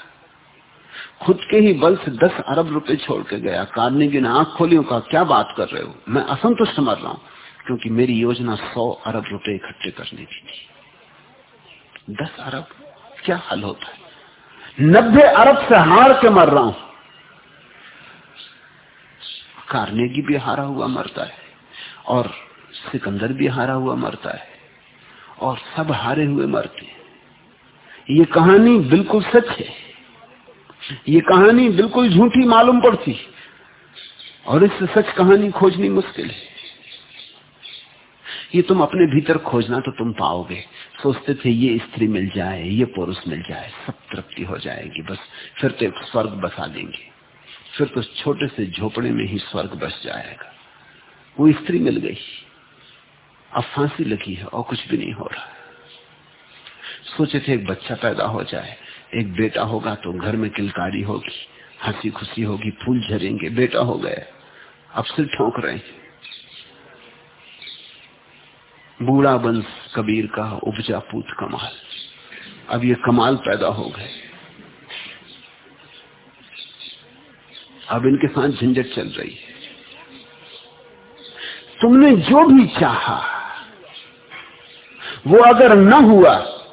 खुद के ही बल से दस अरब रुपए छोड़ के गया। कार्नेगी ने आँख खोलियों का क्या बात कर रहे हो? मैं असंतुष्ट मर रहा हूँ, क्योंकि मेरी योजना सौ अरब रुपए इकट्ठे करने की थी। दस अरब? क्या हल होता है? नब्बे अरब से हार के मर रहा हूँ। कार्नेगी भी हारा हुआ मरता है, और सिकंदर भी हारा हुआ मरता है, और सब हारे हुए मरते हैं। ये कहानी बिल्कुल सच है। ये कहानी बिल्कुल झूठी मालूम पड़ती। और इससे सच कहानी खोजनी मुश्किल है। ये तुम अपने भीतर खोजना तो तुम पाओगे। सोचते थे ये स्त्री मिल जाए, ये पुरुष मिल जाए, सब तृप्ति हो जाएगी, बस फिर तो एक स्वर्ग बसा देंगे। फिर तो छोटे से झोपड़े में ही स्वर्ग बस जाएगा। वो स्त्री मिल गई। अब फांसी लगी है और कुछ भी नहीं हो रहा। सोचे थे एक बच्चा पैदा हो जाए। एक बेटा होगा तो घर में किलकारी होगी हँसी खुशी होगी, फूल झरेंगे, बेटा हो गया। अब सिर ठोक रहे हैं। बूढ़ा बंश कबीर का उपजा पूत कमाल। अब ये कमाल पैदा हो गए। अब इनके साथ झंझट चल रही है। तुमने जो भी चाहा, वो अगर न हुआ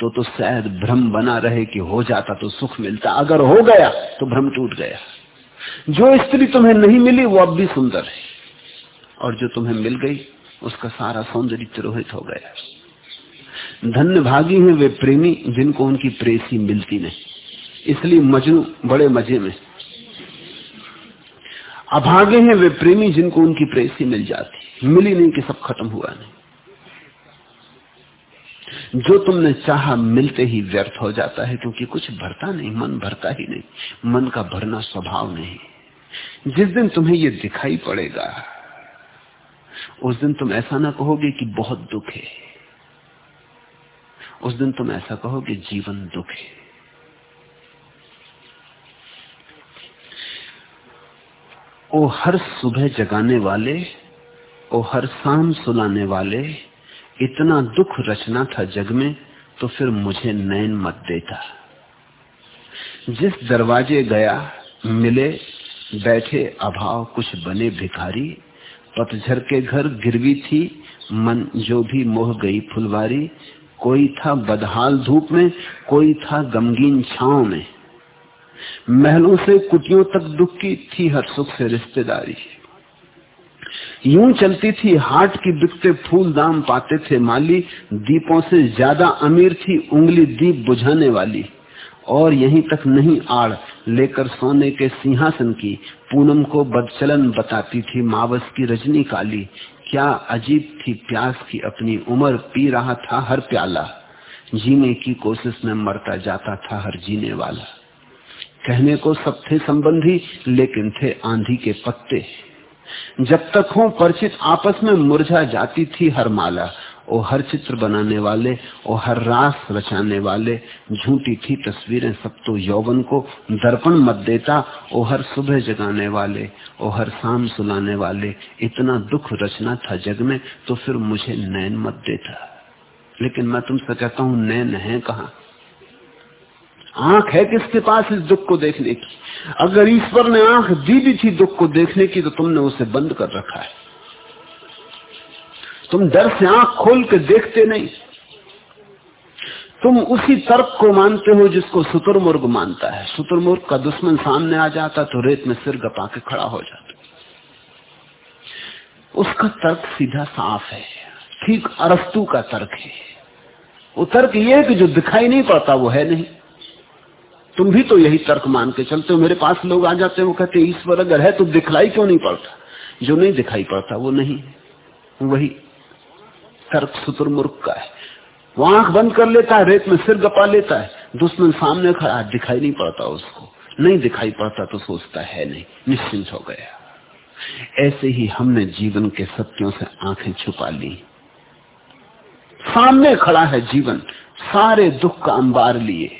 तो तो शायद भ्रम बना रहे कि हो जाता तो सुख मिलता। अगर हो गया तो भ्रम टूट गया। जो स्त्री तुम्हें नहीं मिली, वो अब भी सुंदर है। और जो तुम्हें मिल गई, उसका सारा सौंदर्य तिरोहित हो गया। धन्य भागी है वे प्रेमी, जिनको उनकी प्रेसी मिलती नहीं। इसलिए मजनू बड़े मज़े में। अभागे हैं वे प्रेमी, जिनको उनकी प्रेसी मिल जाती। मिली नहीं कि सब खत्म हुआ नहीं। जो तुमने चाहा मिलते ही व्यर्थ हो जाता है, क्योंकि कुछ भरता नहीं, मन भरता ही नहीं। मन का भरना स्वभाव नहीं। जिस दिन तुम्हें ये दिखाई पड़ेगा, उस दिन तुम ऐसा ना कहोगे कि बहुत दुख है। उस दिन तुम ऐसा कहोगे, जीवन दुख है। ओ, हर सुबह जगाने वाले, ओ, हर शाम सुलाने वाले इतना दुख रचना था जग में तो फिर मुझे नैन मत देता। जिस दरवाजे गया, मिले, बैठे अभाव कुछ बने भिखारी। पतझर के घर गिरवी थी, मन जो भी मोह गई फुलवारी। कोई था बदहाल धूप में, कोई था गमगीन छाव में। महलों से कुटियों तक दुख की थी हर सुख से रिश्तेदारी। यूँ चलती थी, हाट की बिकते फूल दाम पाते थे माली, दीपों से ज़्यादा अमीर थी उंगली दीप बुझाने वाली। और यहीं तक नहीं आड़, लेकर सोने के सिंहासन की, पूनम को बदचलन बताती थी मावस की रजनी काली। क्या अजीब थी प्यास की अपनी उम्र, पी रहा था हर प्याला। जीने की कोशिश में मरता जाता था हर जीने वाला। कहने को सब थे संबंधी, लेकिन थे आंधी के पत्ते। जब तक हो परिचित, आपस में मुरझा जाती थी हर माला। ओ हर चित्र बनाने वाले, ओ हर रास रचाने वाले, झूठी थी तस्वीरें सब तो यौवन को दर्पण मत देता, ओ हर सुबह जगाने वाले, ओ हर शाम सुलाने वाले, इतना दुख रचना था जग में तो फिर मुझे नैन मत देता। लेकिन मैं तुमसे कहता हूँ, नैन है कहा? आँख है किसके पास इस दुख को देखने की? अगर ईश्वर ने आँख दी भी थी दुख को देखने की तो तुमने उसे बंद कर रखा है। तुम डर से आँख खोल के देखते नहीं। तुम उसी तर्क को मानते हो जिसको सुतुरमुर्ग मानता है। सुतुरमुर्ग का दुश्मन सामने आ जाता तो रेत में सिर गपा के खड़ा हो जाता। उसका तर्क सीधा साफ़ है। ठीक अरस्तु का तर्क है। वो तर्क ये है कि जो दिखाई नहीं पड़ता, वो है नहीं। तुम भी तो यही तर्क मान के चलते हो। मेरे पास लोग आ जाते हैं, वो कहते ईश्वर अगर है तो दिखलाई क्यों नहीं पड़ता? जो नहीं दिखाई पड़ता, वो नहीं। वही तर्क सुतुरमुर्ख का है। वो आँख बंद कर लेता है, रेत में सिर गपा लेता है। दुश्मन सामने खड़ा दिखाई नहीं पड़ता उसको। नहीं दिखाई पड़ता तो सोचता है नहीं, निश्चिंत हो गया। ऐसे ही हमने जीवन के सत्यों से आँखें छुपा ली। सामने खड़ा है जीवन, सारे दुख का अंबार लिए।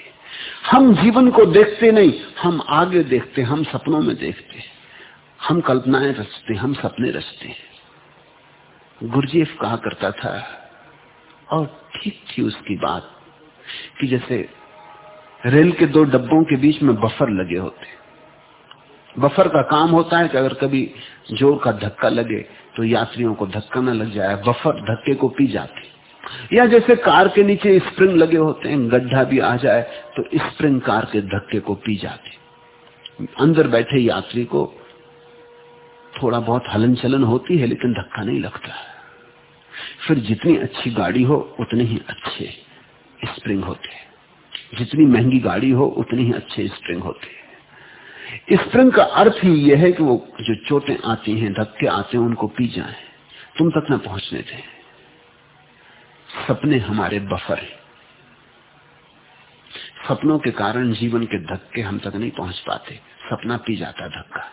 हम जीवन को देखते नहीं, हम आगे देखते, हम सपनों में देखते हम कल्पनाएँ रचते, हम सपने रचते गुरजेफ कहा करता था, और ठीक थी उसकी बात, कि जैसे रेल के दो डब्बों के बीच में बफर लगे होते बफर का काम होता है कि अगर कभी ज़ोर का धक्का लगे तो यात्रियों को धक्का न लग जाए, बफर धक्के को पी जाते या जैसे कार के नीचे स्प्रिंग लगे होते हैं, गड्ढा भी आ जाए तो स्प्रिंग कार के धक्के को पी जाते अंदर बैठे यात्री को थोड़ा बहुत हलन चलन होती है, लेकिन धक्का नहीं लगता। फिर जितनी अच्छी गाड़ी हो, उतने ही अच्छे स्प्रिंग होते हैं। जितनी महँगी गाड़ी हो, उतनी ही अच्छे स्प्रिंग होते हैं। स्प्रिंग का अर्थ ही यह है कि वो जो चोटें आती हैं, धक्के आते हैं, उनको पी जाए। तुम तक न पहुँचने दें। सपने हमारे बफर हैं। सपनों के कारण जीवन के धक्के हम तक नहीं पहुँच पाते। सपना पी जाता धक्का।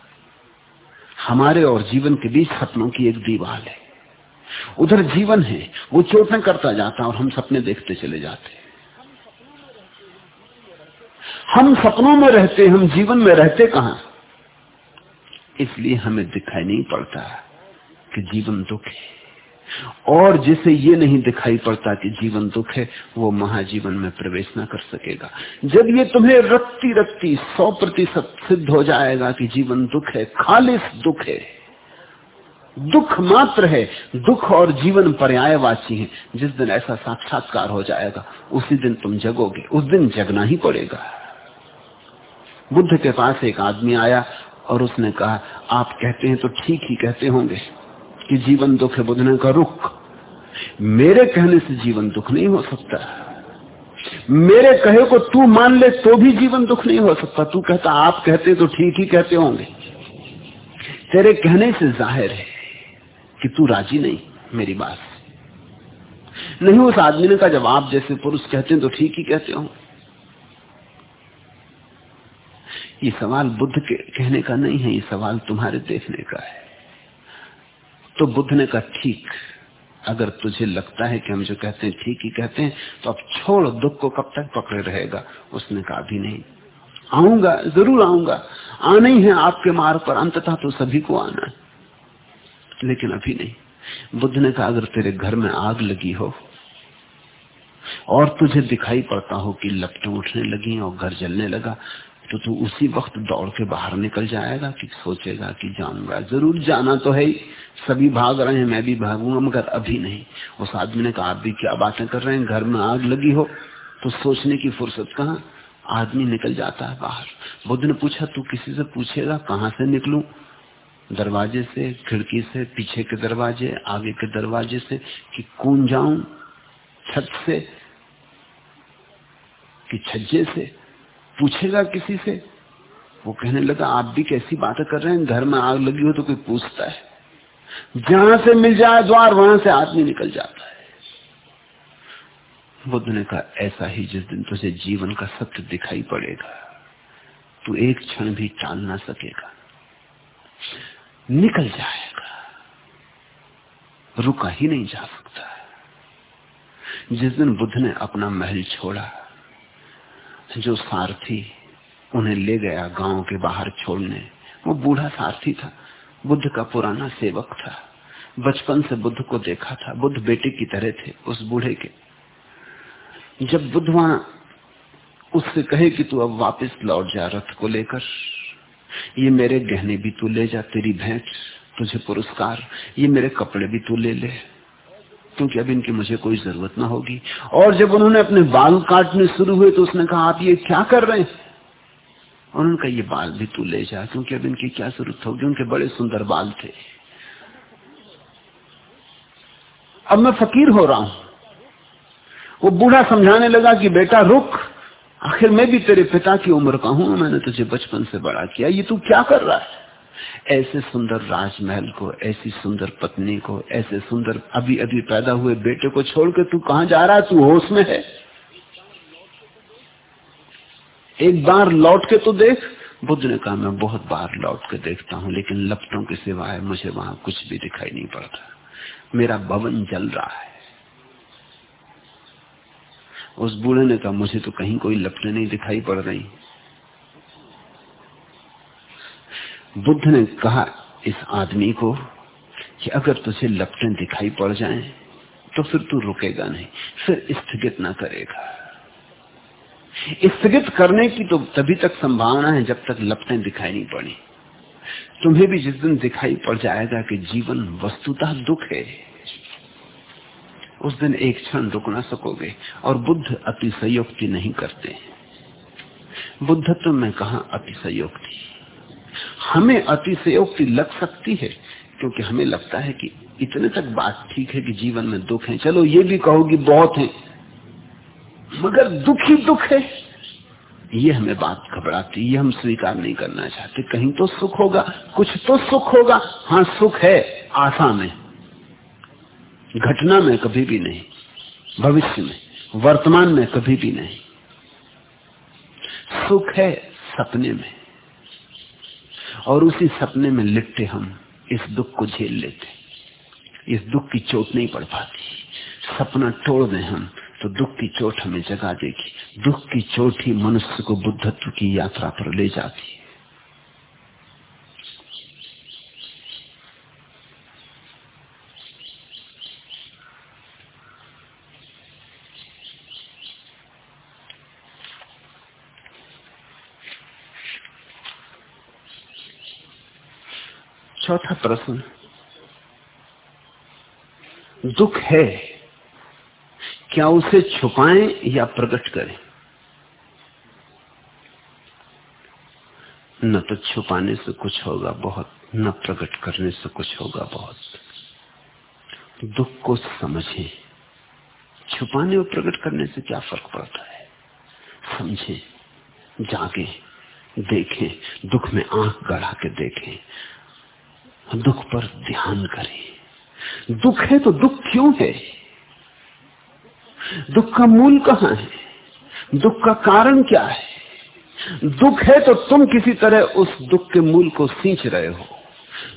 हमारे और जीवन के बीच सपनों की एक दीवार है। उधर जीवन है, वो चोटें करता जाता और हम सपने देखते चले जाते हम सपनों में रहते, हम जीवन में रहते कहा? इसलिए हमें दिखाई नहीं पड़ता कि जीवन दुख है। और जिसे ये नहीं दिखाई पड़ता कि जीवन दुख है, वो महाजीवन में प्रवेश ना कर सकेगा। जब ये तुम्हें रत्ती रत्ती सौ प्रतिशत सिद्ध हो जाएगा कि जीवन दुख है, खालिश दुख है। दुख मात्र है, दुख और जीवन पर्यायवाची है। जिस दिन ऐसा साक्षात्कार हो जाएगा, उसी दिन तुम जगोगे, उस दिन जगना ही पड़ेगा। बुद्ध के पास एक आदमी आया और उसने कहा, आप कहते हैं तो ठीक ही कहते होंगे। कि जीवन दुख है बुधने का रुख। मेरे कहने से जीवन दुख नहीं हो सकता। मेरे कहे को तू मान ले तो भी जीवन दुख नहीं हो सकता। तू कहता, आप कहते तो ठीक ही कहते होंगे। तेरे कहने से ज़ाहिर है कि तू राज़ी नहीं, मेरी बात। नहीं, उस आदमी ने कहा, जब आप जैसे पुरुष कहते हैं तो ठीक ही कहते हो। ये सवाल बुद्ध के कहने का नहीं है, ये सवाल तुम्हारे देखने का है। तो बुद्ध ने कहा, ठीक, अगर तुझे लगता है कि हम जो कहते हैं, ठीक ही कहते हैं तो अब छोड़, दुख को कब तक पकड़े रहेगा? उसने कहा भी नहीं। आऊँगा, ज़रूर आऊँगा। आना ही है आपके मार्ग पर, अंततः तो सभी को आना है। लेकिन अभी नहीं। बुद्ध ने कहा, अगर तेरे घर में आग लगी हो, और तुझे दिखाई पड़ता हो कि लपटें उठने लगी और घर जलने लगा तो तू उसी वक्त दौड़ के बाहर निकल जाएगा कि सोचेगा कि जाऊँगा ज़रूर जाना तो है ही। सभी भाग रहे हैं, मैं भी भागूँगा, मगर अभी नहीं। उस आदमी ने कहा, आप भी क्या बातें कर रहे हैं? घर में आग लगी हो तो सोचने की फुर्सत कहा? आदमी निकल जाता है बाहर। बुद्ध ने पूछा, तू किसी से पूछेगा? कहाँ से निकलू? दरवाजे से, खिड़की से, पीछे के दरवाजे, आगे के दरवाजे से, कि कून जाऊँ छत से, कि छज्जे से। पूछेगा किसी से? वो कहने लगा, आप भी कैसी बातें कर रहे हैं? घर में आग लगी हो तो कोई पूछता है। जहाँ से मिल जाए द्वार, वहाँ से आदमी निकल जाता है। बुद्ध ने कहा, ऐसा ही जिस दिन तुझे जीवन का सत्य दिखाई पड़ेगा, तू एक क्षण भी टाल ना सकेगा। निकल जाएगा। रुका ही नहीं जा सकता। जिस दिन बुद्ध ने अपना महल छोड़ा जो सारथी उन्हें ले गया गाँव के बाहर छोड़ने, वो बूढ़ा सारथी था, बुद्ध का पुराना सेवक था, बचपन से बुद्ध को देखा था, बुद्ध बेटे की तरह थे उस बूढ़े के। जब बुद्ध वहाँ उससे कहे कि तू अब वापस लौट जा रथ को लेकर, ये मेरे गहने भी तू ले जा, तेरी भेंट, तुझे पुरस्कार, ये मेरे कपड़े भी तू ले ले। क्योंकि अब इनकी मुझे कोई ज़रूरत ना होगी। और जब उन्होंने अपने बाल काटने शुरू हुए तो उसने कहा, आप ये क्या कर रहे हैं? उन्होंने कहा ये बाल भी तू ले जा, क्योंकि अब इनकी क्या ज़रूरत होगी? उनके बड़े सुंदर बाल थे। अब मैं फकीर हो रहा हूँ। वो बूढ़ा समझाने लगा कि, बेटा, रुक। आखिर मैं भी तेरे पिता की उम्र का हूँ, मैंने तुझे बचपन से बड़ा किया। ये तू क्या कर रहा है? ऐसे सुंदर राजमहल को, ऐसी सुंदर पत्नी को, ऐसे सुंदर अभी अभी पैदा हुए बेटे को छोड़ के तू कहा जा रहा है? तू होश में है। एक बार लौट के तो देख। बुद्ध ने कहा, मैं बहुत बार लौट के देखता हूँ, लेकिन लपटों के सिवाय मुझे वहाँ कुछ भी दिखाई नहीं पड़ता। मेरा भवन जल रहा है। उस बूढ़े ने कहा, मुझे तो कहीं कोई लपटें नहीं दिखाई पड़ रही। बुद्ध ने कहा इस आदमी को कि अगर तुझे लपटें दिखाई पड़ जाएँ तो फिर तू रुकेगा नहीं, फिर स्थगित ना करेगा। स्थगित करने की तो तभी तक संभावना है जब तक लपटें दिखाई नहीं पड़ी। तुम्हें भी जिस दिन दिखाई पड़ जाएगा कि जीवन वस्तुतः दुख है, उस दिन एक क्षण रुक ना सकोगे और बुद्ध अतिशयोक्ति नहीं करते। बुद्धत्व में कहा अतिशयोक्ति हमें अतिशयोक्ति लग सकती है, क्योंकि हमें लगता है कि इतने तक बात ठीक है कि जीवन में दुख है। चलो ये भी कहोगी बहुत है, मगर दुख ही दुख है। ये हमें बात घबराती, ये हम स्वीकार नहीं करना चाहते। कहीं तो सुख होगा, कुछ तो सुख होगा। हाँ सुख है आशा में घटना में कभी भी नहीं, भविष्य में, वर्तमान में कभी भी नहीं। सुख है सपने में। और उसी सपने में लिपटे हम। इस दुख को झेल लेते। इस दुख की चोट नहीं पड़ पाती। सपना तोड़ दें हम तो दुख की चोट हमें जगा देगी। दुख की चोट ही मनुष्य को बुद्धत्व की यात्रा पर ले जाती है। चौथा प्रश्न। दुख है, क्या उसे छुपाएँ या प्रकट करें? न तो छुपाने से कुछ होगा बहुत, न प्रकट करने से कुछ होगा बहुत। दुख को समझे। छुपाने और प्रकट करने से क्या फ़र्क पड़ता है? समझे, जागे, देखें, दुख में आँख गढ़ा के देखें। दुख पर ध्यान करें। दुख है तो दुख क्यों है? दुख का मूल कहाँ है? दुख का कारण क्या है? दुख है तो तुम किसी तरह उस दुख के मूल को सींच रहे हो।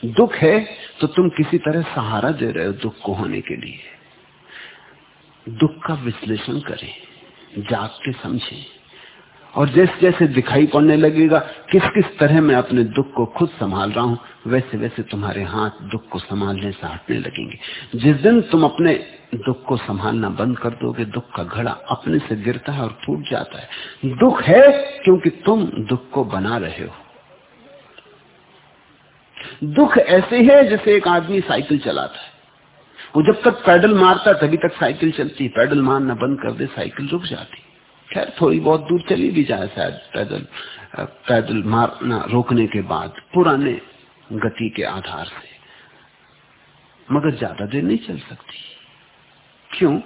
दुख है तो तुम किसी तरह सहारा दे रहे हो दुख को होने के लिए। दुख का विश्लेषण करें जाग के समझें। और जैसे जैसे दिखाई पड़ने लगेगा, किस किस तरह मैं अपने दुख को खुद संभाल रहा हूँ, वैसे वैसे तुम्हारे हाथ दुख को संभालने से हटने लगेंगे। जिस दिन तुम अपने दुख को संभालना बंद कर दोगे, दुख का घड़ा अपने से गिरता है और फूट जाता है। दुख है क्योंकि तुम दुख को बना रहे हो। दुख ऐसे है जैसे एक आदमी साइकिल चलाता है। वो जब तक पैडल मारता तभी तक साइकिल चलती है। पैडल मारना बंद कर दे, साइकिल रुक जाती खैर, थोड़ी बहुत दूर चली भी जाए शायद पैदल पैदल मारना, रोकने के बाद पुराने गति के आधार से। मगर ज़्यादा देर नहीं चल सकती। क्यों?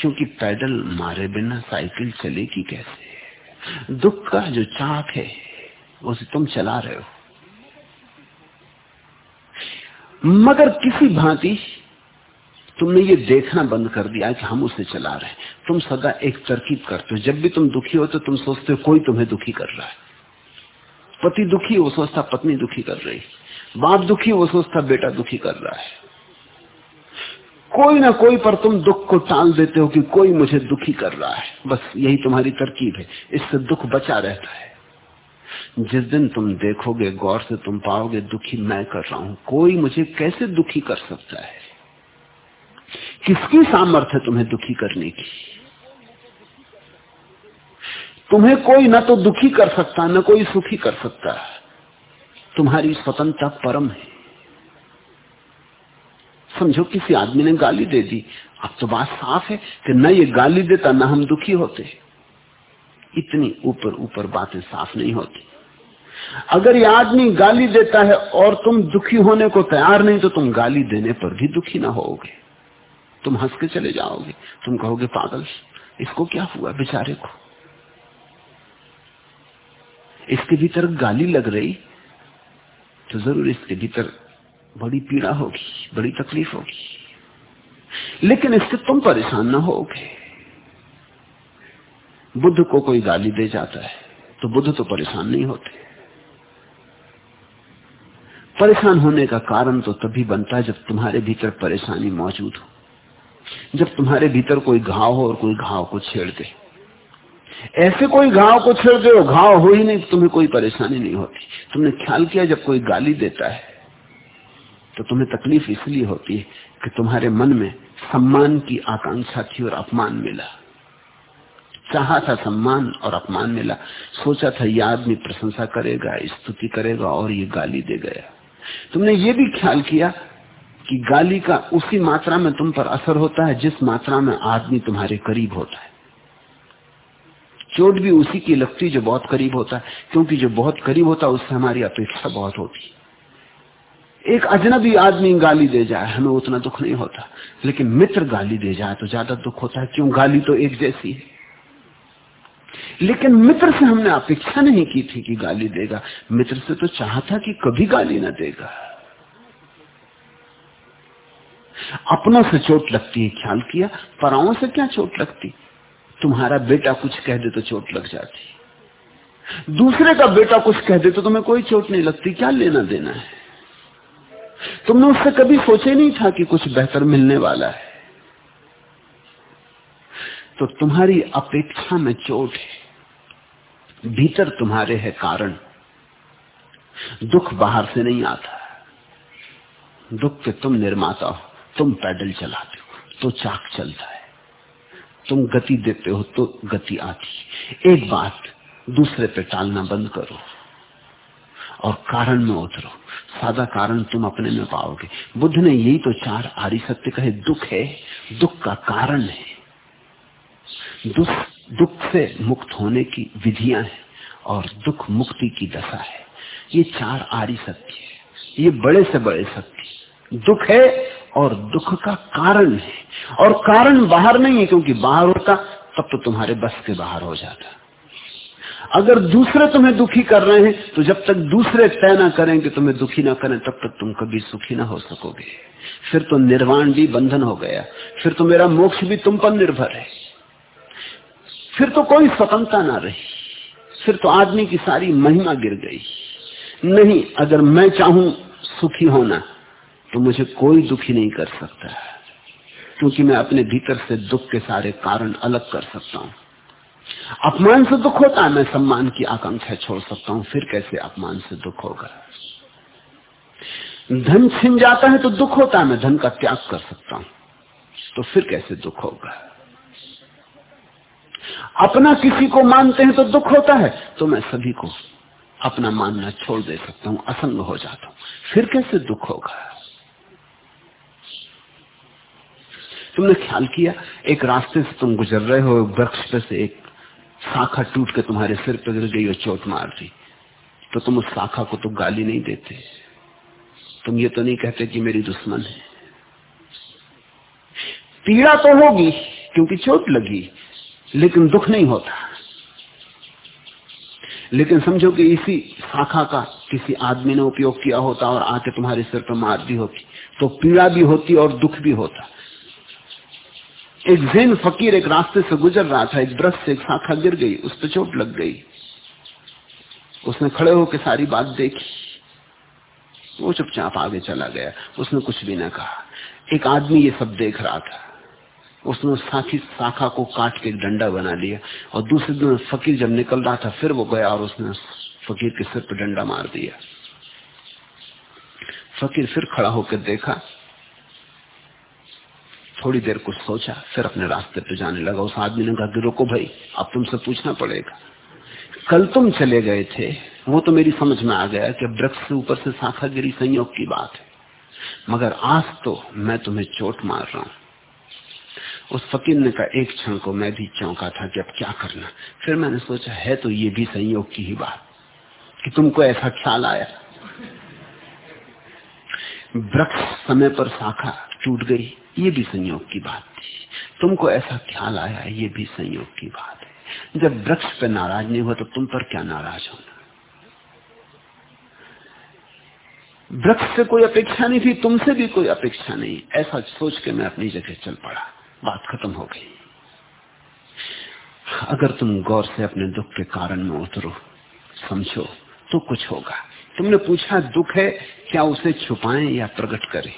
क्योंकि पैदल मारे बिना साइकिल चलेगी कैसे? दुख का जो चाक है, उसे तुम चला रहे हो। मगर किसी भांति तुमने ये देखना बंद कर दिया कि हम उसे चला रहे तुम सदा एक तरकीब करते हो। जब भी तुम दुखी हो तो तुम सोचते हो, कोई तुम्हें दुखी कर रहा है। पति दुखी, वो सोचता पत्नी दुखी कर रही बाप दुखी, वो सोचता बेटा दुखी कर रहा है। कोई ना कोई पर तुम दुख को टाल देते हो कि कोई मुझे दुखी कर रहा है। बस यही तुम्हारी तरकीब है। इससे दुख बचा रहता है। जिस दिन तुम देखोगे, गौर से तुम पाओगे, दुखी मैं कर रहा हूँ। कोई मुझे कैसे दुखी कर सकता है? किसकी सामर्थ्य तुम्हें दुखी करने की? तुम्हें कोई ना तो दुखी कर सकता, न कोई सुखी कर सकता तुम्हारी स्वतंत्रता परम है। समझो, किसी आदमी ने गाली दे दी। अब तो बात साफ़ है कि न ये गाली देता, न हम दुखी होते। इतनी ऊपर ऊपर बातें साफ़ नहीं होती। अगर ये आदमी गाली देता है और तुम दुखी होने को तैयार नहीं तो तुम गाली देने पर भी दुखी ना होगे तुम हंस के चले जाओगे। तुम कहोगे, पागल, इसको क्या हुआ बेचारे को? इसके भीतर गाली लग रही तो ज़रूर इसके भीतर बड़ी पीड़ा होगी, बड़ी तकलीफ़ होगी। लेकिन इससे तुम परेशान ना होगे। बुद्ध को कोई गाली दे जाता है तो बुद्ध तो परेशान नहीं होते। परेशान होने का कारण तो तभी बनता है जब तुम्हारे भीतर परेशानी मौजूद हो। जब तुम्हारे भीतर कोई घाव हो और कोई घाव को छेड़ दे ऐसे कोई घाव को छेड़ दे घाव हो ही नहीं, तुम्हें कोई परेशानी नहीं होती। तुमने ख्याल किया, जब कोई गाली देता है तो तुम्हें तकलीफ़ इसलिए होती है कि तुम्हारे मन में सम्मान की आकांक्षा थी और अपमान मिला। चाहा था सम्मान और अपमान मिला। सोचा था यह आदमी प्रशंसा करेगा, स्तुति करेगा और ये गाली दे गया। तुमने ये भी ख्याल किया कि गाली का उसी मात्रा में तुम पर असर होता है, जिस मात्रा में आदमी तुम्हारे करीब होता है। चोट भी उसी की लगती जो बहुत करीब होता है, क्योंकि जो बहुत करीब होता है, उससे हमारी अपेक्षा बहुत होती एक अजनबी आदमी गाली दे जाए, हमें उतना दुख नहीं होता, लेकिन मित्र गाली दे जाए तो ज़्यादा दुख होता है, क्यों? गाली तो एक जैसी है। लेकिन मित्र से हमने अपेक्षा नहीं की थी कि गाली देगा, मित्र से तो चाहता कि कभी गाली ना देगा। अपनों से चोट लगती है, ख्याल किया? पराओं से क्या चोट लगती? तुम्हारा बेटा कुछ कह दे तो चोट लग जाती। दूसरे का बेटा कुछ कह दे तो तुम्हें कोई चोट नहीं लगती, क्या लेना देना है? तुमने उससे कभी सोचे नहीं था कि कुछ बेहतर मिलने वाला है। तो तुम्हारी अपेक्षा में चोट है, भीतर तुम्हारे है कारण। दुख बाहर से नहीं आता, दुख के तुम निर्माता हो। तुम पैडल चलाते हो तो चाक चलता है। तुम गति देते हो तो गति आती एक बात दूसरे पे टालना बंद करो और कारण में उतरो। सादा कारण तुम अपने में पाओगे। बुद्ध ने यही तो चार आरी सत्य कहे, दुख है, दुख का कारण है। दुख दुख से मुक्त होने की विधियाँ हैं और दुख मुक्ति की दशा है। ये चार आरी सत्य है। ये बड़े से बड़े सत्य दुख है और दुख का कारण है। और कारण बाहर नहीं है, क्योंकि बाहर होता, तब तो तुम्हारे बस के बाहर हो जाता। अगर दूसरे तुम्हें दुखी कर रहे हैं तो जब तक दूसरे तय ना करें कि तुम्हें दुखी ना करें, तब तक तुम कभी सुखी ना हो सकोगे। फिर तो निर्वाण भी बंधन हो गया। फिर तो मेरा मोक्ष भी तुम पर निर्भर है। फिर तो कोई स्वतंत्रता ना रही। फिर तो आदमी की सारी महिमा गिर गई। नहीं, अगर मैं चाहूँ सुखी होना तो मुझे कोई दुखी नहीं कर सकता क्योंकि मैं अपने भीतर से दुख के सारे कारण अलग कर सकता हूँ। अपमान से दुख होता है, मैं सम्मान की आकांक्षा छोड़ सकता हूँ, फिर कैसे अपमान से दुख होगा? धन छिन जाता है तो दुख होता है, मैं धन का त्याग कर सकता हूँ तो फिर कैसे दुख होगा? अपना किसी को मानते हैं तो दुख होता है तो मैं सभी को अपना मानना छोड़ दे सकता हूँ, असंग हो जाता हूँ, फिर कैसे दुख होगा? तुमने ख्याल किया? एक रास्ते से तुम गुजर रहे हो वृक्ष पे से एक शाखा टूट के तुम्हारे सिर पर गिर गई और चोट मार दी। तो तुम उस शाखा को तो गाली नहीं देते। तुम ये तो नहीं कहते कि मेरी दुश्मन है। पीड़ा तो होगी, क्योंकि चोट लगी, लेकिन दुख नहीं होता। लेकिन समझो कि इसी शाखा का किसी आदमी ने उपयोग किया होता और आके तुम्हारे सिर पर मार दी होती। तो पीड़ा भी होती और दुख भी होता। एक जैन फकीर एक रास्ते से गुजर रहा था, एक ब्रश से एक शाखा गिर गई, उस पर चोट लग गई। उसने खड़े होकर सारी बात देखी। वो चुपचाप आगे चला गया। उसने कुछ भी ना कहा। एक आदमी ये सब देख रहा था। उसने उस साखी शाखा को काट के डंडा बना लिया और दूसरे दिन फकीर जब निकल रहा था, फिर वो गया और उसने फकीर के सिर पर डंडा मार दिया। फकीर फिर खड़ा होकर देखा थोड़ी देर कुछ सोचा, फिर अपने रास्ते पे जाने लगा। उस आदमी ने कहा, कि रुको भाई, अब तुमसे पूछना पड़ेगा। कल तुम चले गए थे, वो तो मेरी समझ में आ गया कि वृक्ष से ऊपर से शाखा गिरी संयोग की बात है। मगर आज तो मैं तुम्हें चोट मार रहा हूँ। उस फकीर ने कहा, एक क्षण को मैं भी चौंका था कि अब क्या करना। फिर मैंने सोचा, है तो ये भी संयोग की ही बात, कि तुमको ऐसा ख्याल आया। वृक्ष समय पर शाखा टूट गई। ये भी संयोग की बात थी तुमको ऐसा ख्याल आया, ये भी संयोग की बात है। जब वृक्ष पे नाराज़ नहीं हुआ तो तुम पर क्या नाराज़ होना? वृक्ष से कोई अपेक्षा नहीं थी, तुमसे भी कोई अपेक्षा नहीं। ऐसा सोच के मैं अपनी जगह चल पड़ा। बात खत्म हो गई। अगर तुम गौर से अपने दुख के कारण में उतरो, समझो तो कुछ होगा। तुमने पूछा, दुख है, क्या उसे छुपाएँ या प्रकट करें?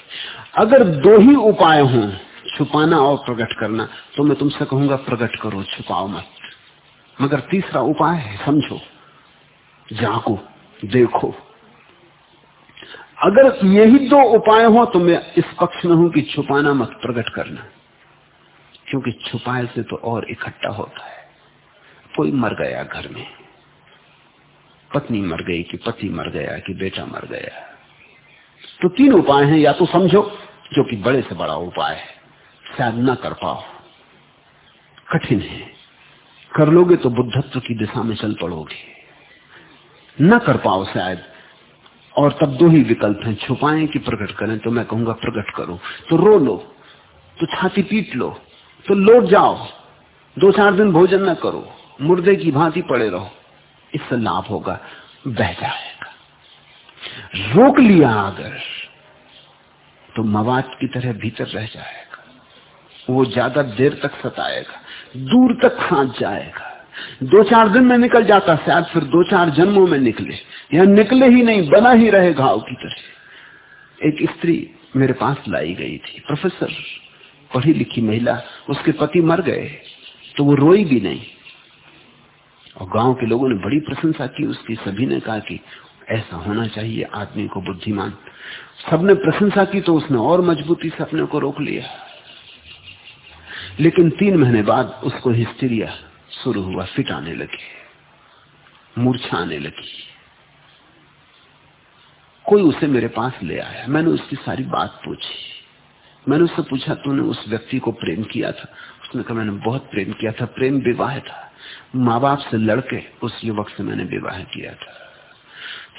अगर दो ही उपाय हों, छुपाना और प्रकट करना तो मैं तुमसे कहूँगा, प्रकट करो, छुपाओ मत। मगर तीसरा उपाय है, समझो, जागो, देखो। अगर यही दो उपाय हो तो मैं इस पक्ष में हूँ कि छुपाना मत, प्रकट करना। क्योंकि छुपाए से तो और इकट्ठा होता है। कोई मर गया घर में। पत्नी मर गई कि पति मर गया कि बेटा मर गया। तो तीन उपाय हैं, या तो समझो, जो कि बड़े से बड़ा उपाय है। शायद न कर पाओ। कठिन है। कर लोगे तो बुद्धत्व की दिशा में चल पड़ोगे। न कर पाओ शायद। और तब दो ही विकल्प हैं। छुपाएँ कि प्रकट करें तो मैं कहूँगा प्रकट करो। तो रो लो। तो छाती पीट लो। तो लौट जाओ। दो चार दिन भोजन न करो। मुर्दे की भांति पड़े रहो। इससे लाभ होगा बह जाएगा रोक लिया अगर तो मवाद की तरह भीतर रह जाएगा। वो ज़्यादा देर तक सताएगा, दूर तक सांस जाएगा। दो चार दिन में निकल जाता, शायद फिर दो चार जन्मों में निकले। या निकले ही नहीं, बना ही रहे घाव की तरह। एक स्त्री मेरे पास लाई गई थी, प्रोफेसर, पढ़ी लिखी महिला। उसके पति मर गए तो वो रोई भी नहीं। और गाँव के लोगों ने बड़ी प्रशंसा की, उसकी सभी ने कहा कि ऐसा होना चाहिए, आदमी को बुद्धिमान। सबने प्रशंसा की तो उसने और मजबूती से अपने को रोक लिया। लेकिन तीन महीने बाद उसको हिस्टीरिया शुरू हुआ फिट आने लगी मूर्छा आने लगी। कोई उसे मेरे पास ले आया। मैंने उसकी सारी बात पूछी। मैंने उससे पूछा, तूने उस व्यक्ति को प्रेम किया था? उसने कहा, मैंने बहुत प्रेम किया था, प्रेम विवाह था। माँ बाप से लड़के उस युवक से मैंने विवाह किया था।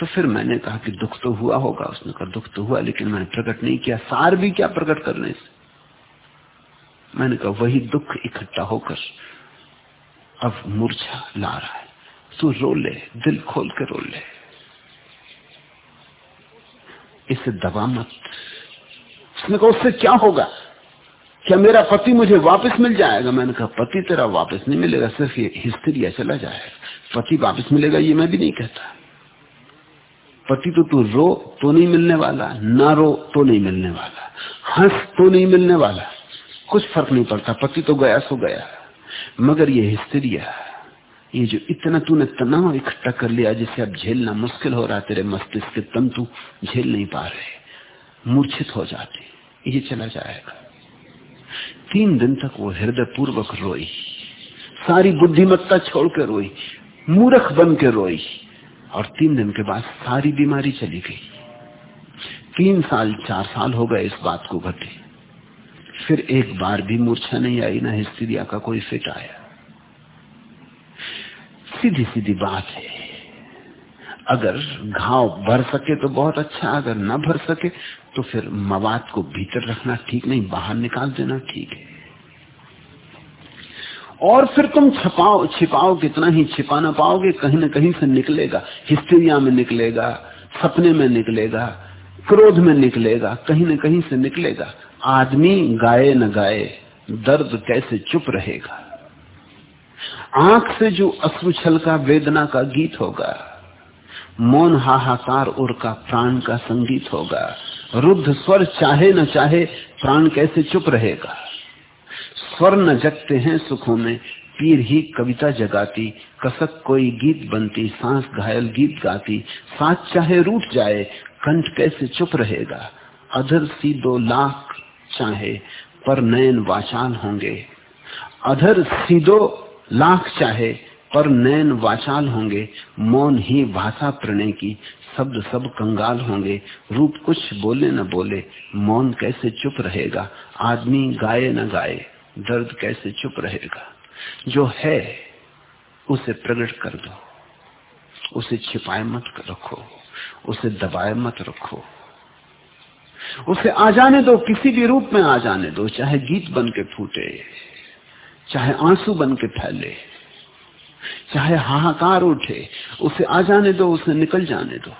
तो फिर मैंने कहा कि दुख तो हुआ होगा। उसने कहा, दुख तो हुआ, लेकिन मैंने प्रकट नहीं किया। सार भी क्या प्रकट करने से? मैंने कहा, वही दुख इकट्ठा होकर अब मूर्छा ला रहा है। तू रो ले, दिल खोल के रो ले। इसे दबा मत। उसने कहा, उससे क्या होगा? क्या मेरा पति मुझे वापस मिल जाएगा? मैंने कहा, पति तेरा वापस नहीं मिलेगा, सिर्फ़ ये हिस्ट्रिया चला जाएगा। पति वापस मिलेगा ये मैं भी नहीं कहता। पति तो तू रो तो नहीं मिलने वाला, ना रो तो नहीं मिलने वाला, हंस तो नहीं मिलने वाला, कुछ फ़र्क नहीं पड़ता, पति तो गया सो गया। मगर ये हिस्ट्रिया ये जो इतना तूने तनाव इकट्ठा कर लिया जिसे अब झेलना मुश्किल हो रहा तेरे मस्तिष्क के तंतु झेल नहीं पा रहे, मूर्छित हो जाते, ये चला जाएगा। तीन दिन तक वो हृदय पूर्वक रोई, सारी बुद्धिमत्ता छोड़ कर रोई, मूर्ख बन के रोई, और तीन दिन के बाद सारी बीमारी चली गई। तीन साल, चार साल हो गए इस बात को घटे। फिर एक बार भी मूर्छा नहीं आई, ना हिस्टीरिया का कोई फिट आया। सीधी सीधी बात है अगर घाव भर सके तो बहुत अच्छा अगर न भर सके तो फिर मवाद को भीतर रखना ठीक नहीं, बाहर निकाल देना ठीक है। और फिर तुम छपाओ, छिपाओ, कितना ही छिपा ना पाओगे, कहीं ना कहीं से निकलेगा, हिस्ट्रिया में निकलेगा, सपने में निकलेगा, क्रोध में निकलेगा, कहीं न कहीं से निकलेगा। आदमी गाए न गाए, दर्द कैसे चुप रहेगा? आँख से जो अश्रुछल का वेदना का गीत होगा मौन हाहाकार उर का प्राण का संगीत होगा। रुद्ध स्वर चाहे न चाहे प्राण कैसे चुप रहेगा? स्वर न जगते हैं सुखों में, पीर ही कविता जगाती, कसक कोई गीत बनती, सांस घायल गीत गाती सांस चाहे रूठ जाए, कंठ कैसे चुप रहेगा? अधर सी दो लाख चाहे, पर नयन वाचाल होंगे। अधर सीधो लाख चाहे पर नयन वाचाल होंगे, मौन ही भाषा प्रणय की, शब्द सब कंगाल होंगे, रूप कुछ बोले न बोले, मौन कैसे चुप रहेगा, आदमी गाए न गाए, दर्द कैसे चुप रहेगा। जो है, उसे प्रकट कर दो, उसे छिपाए मत रखो, उसे दबाए मत रखो। उसे आ जाने दो, किसी भी रूप में आ जाने दो, चाहे गीत बन के फूटे, चाहे आँसू बन के फैले। चाहे हाहाकार उठे, उसे आ जाने दो उसे निकल जाने दो।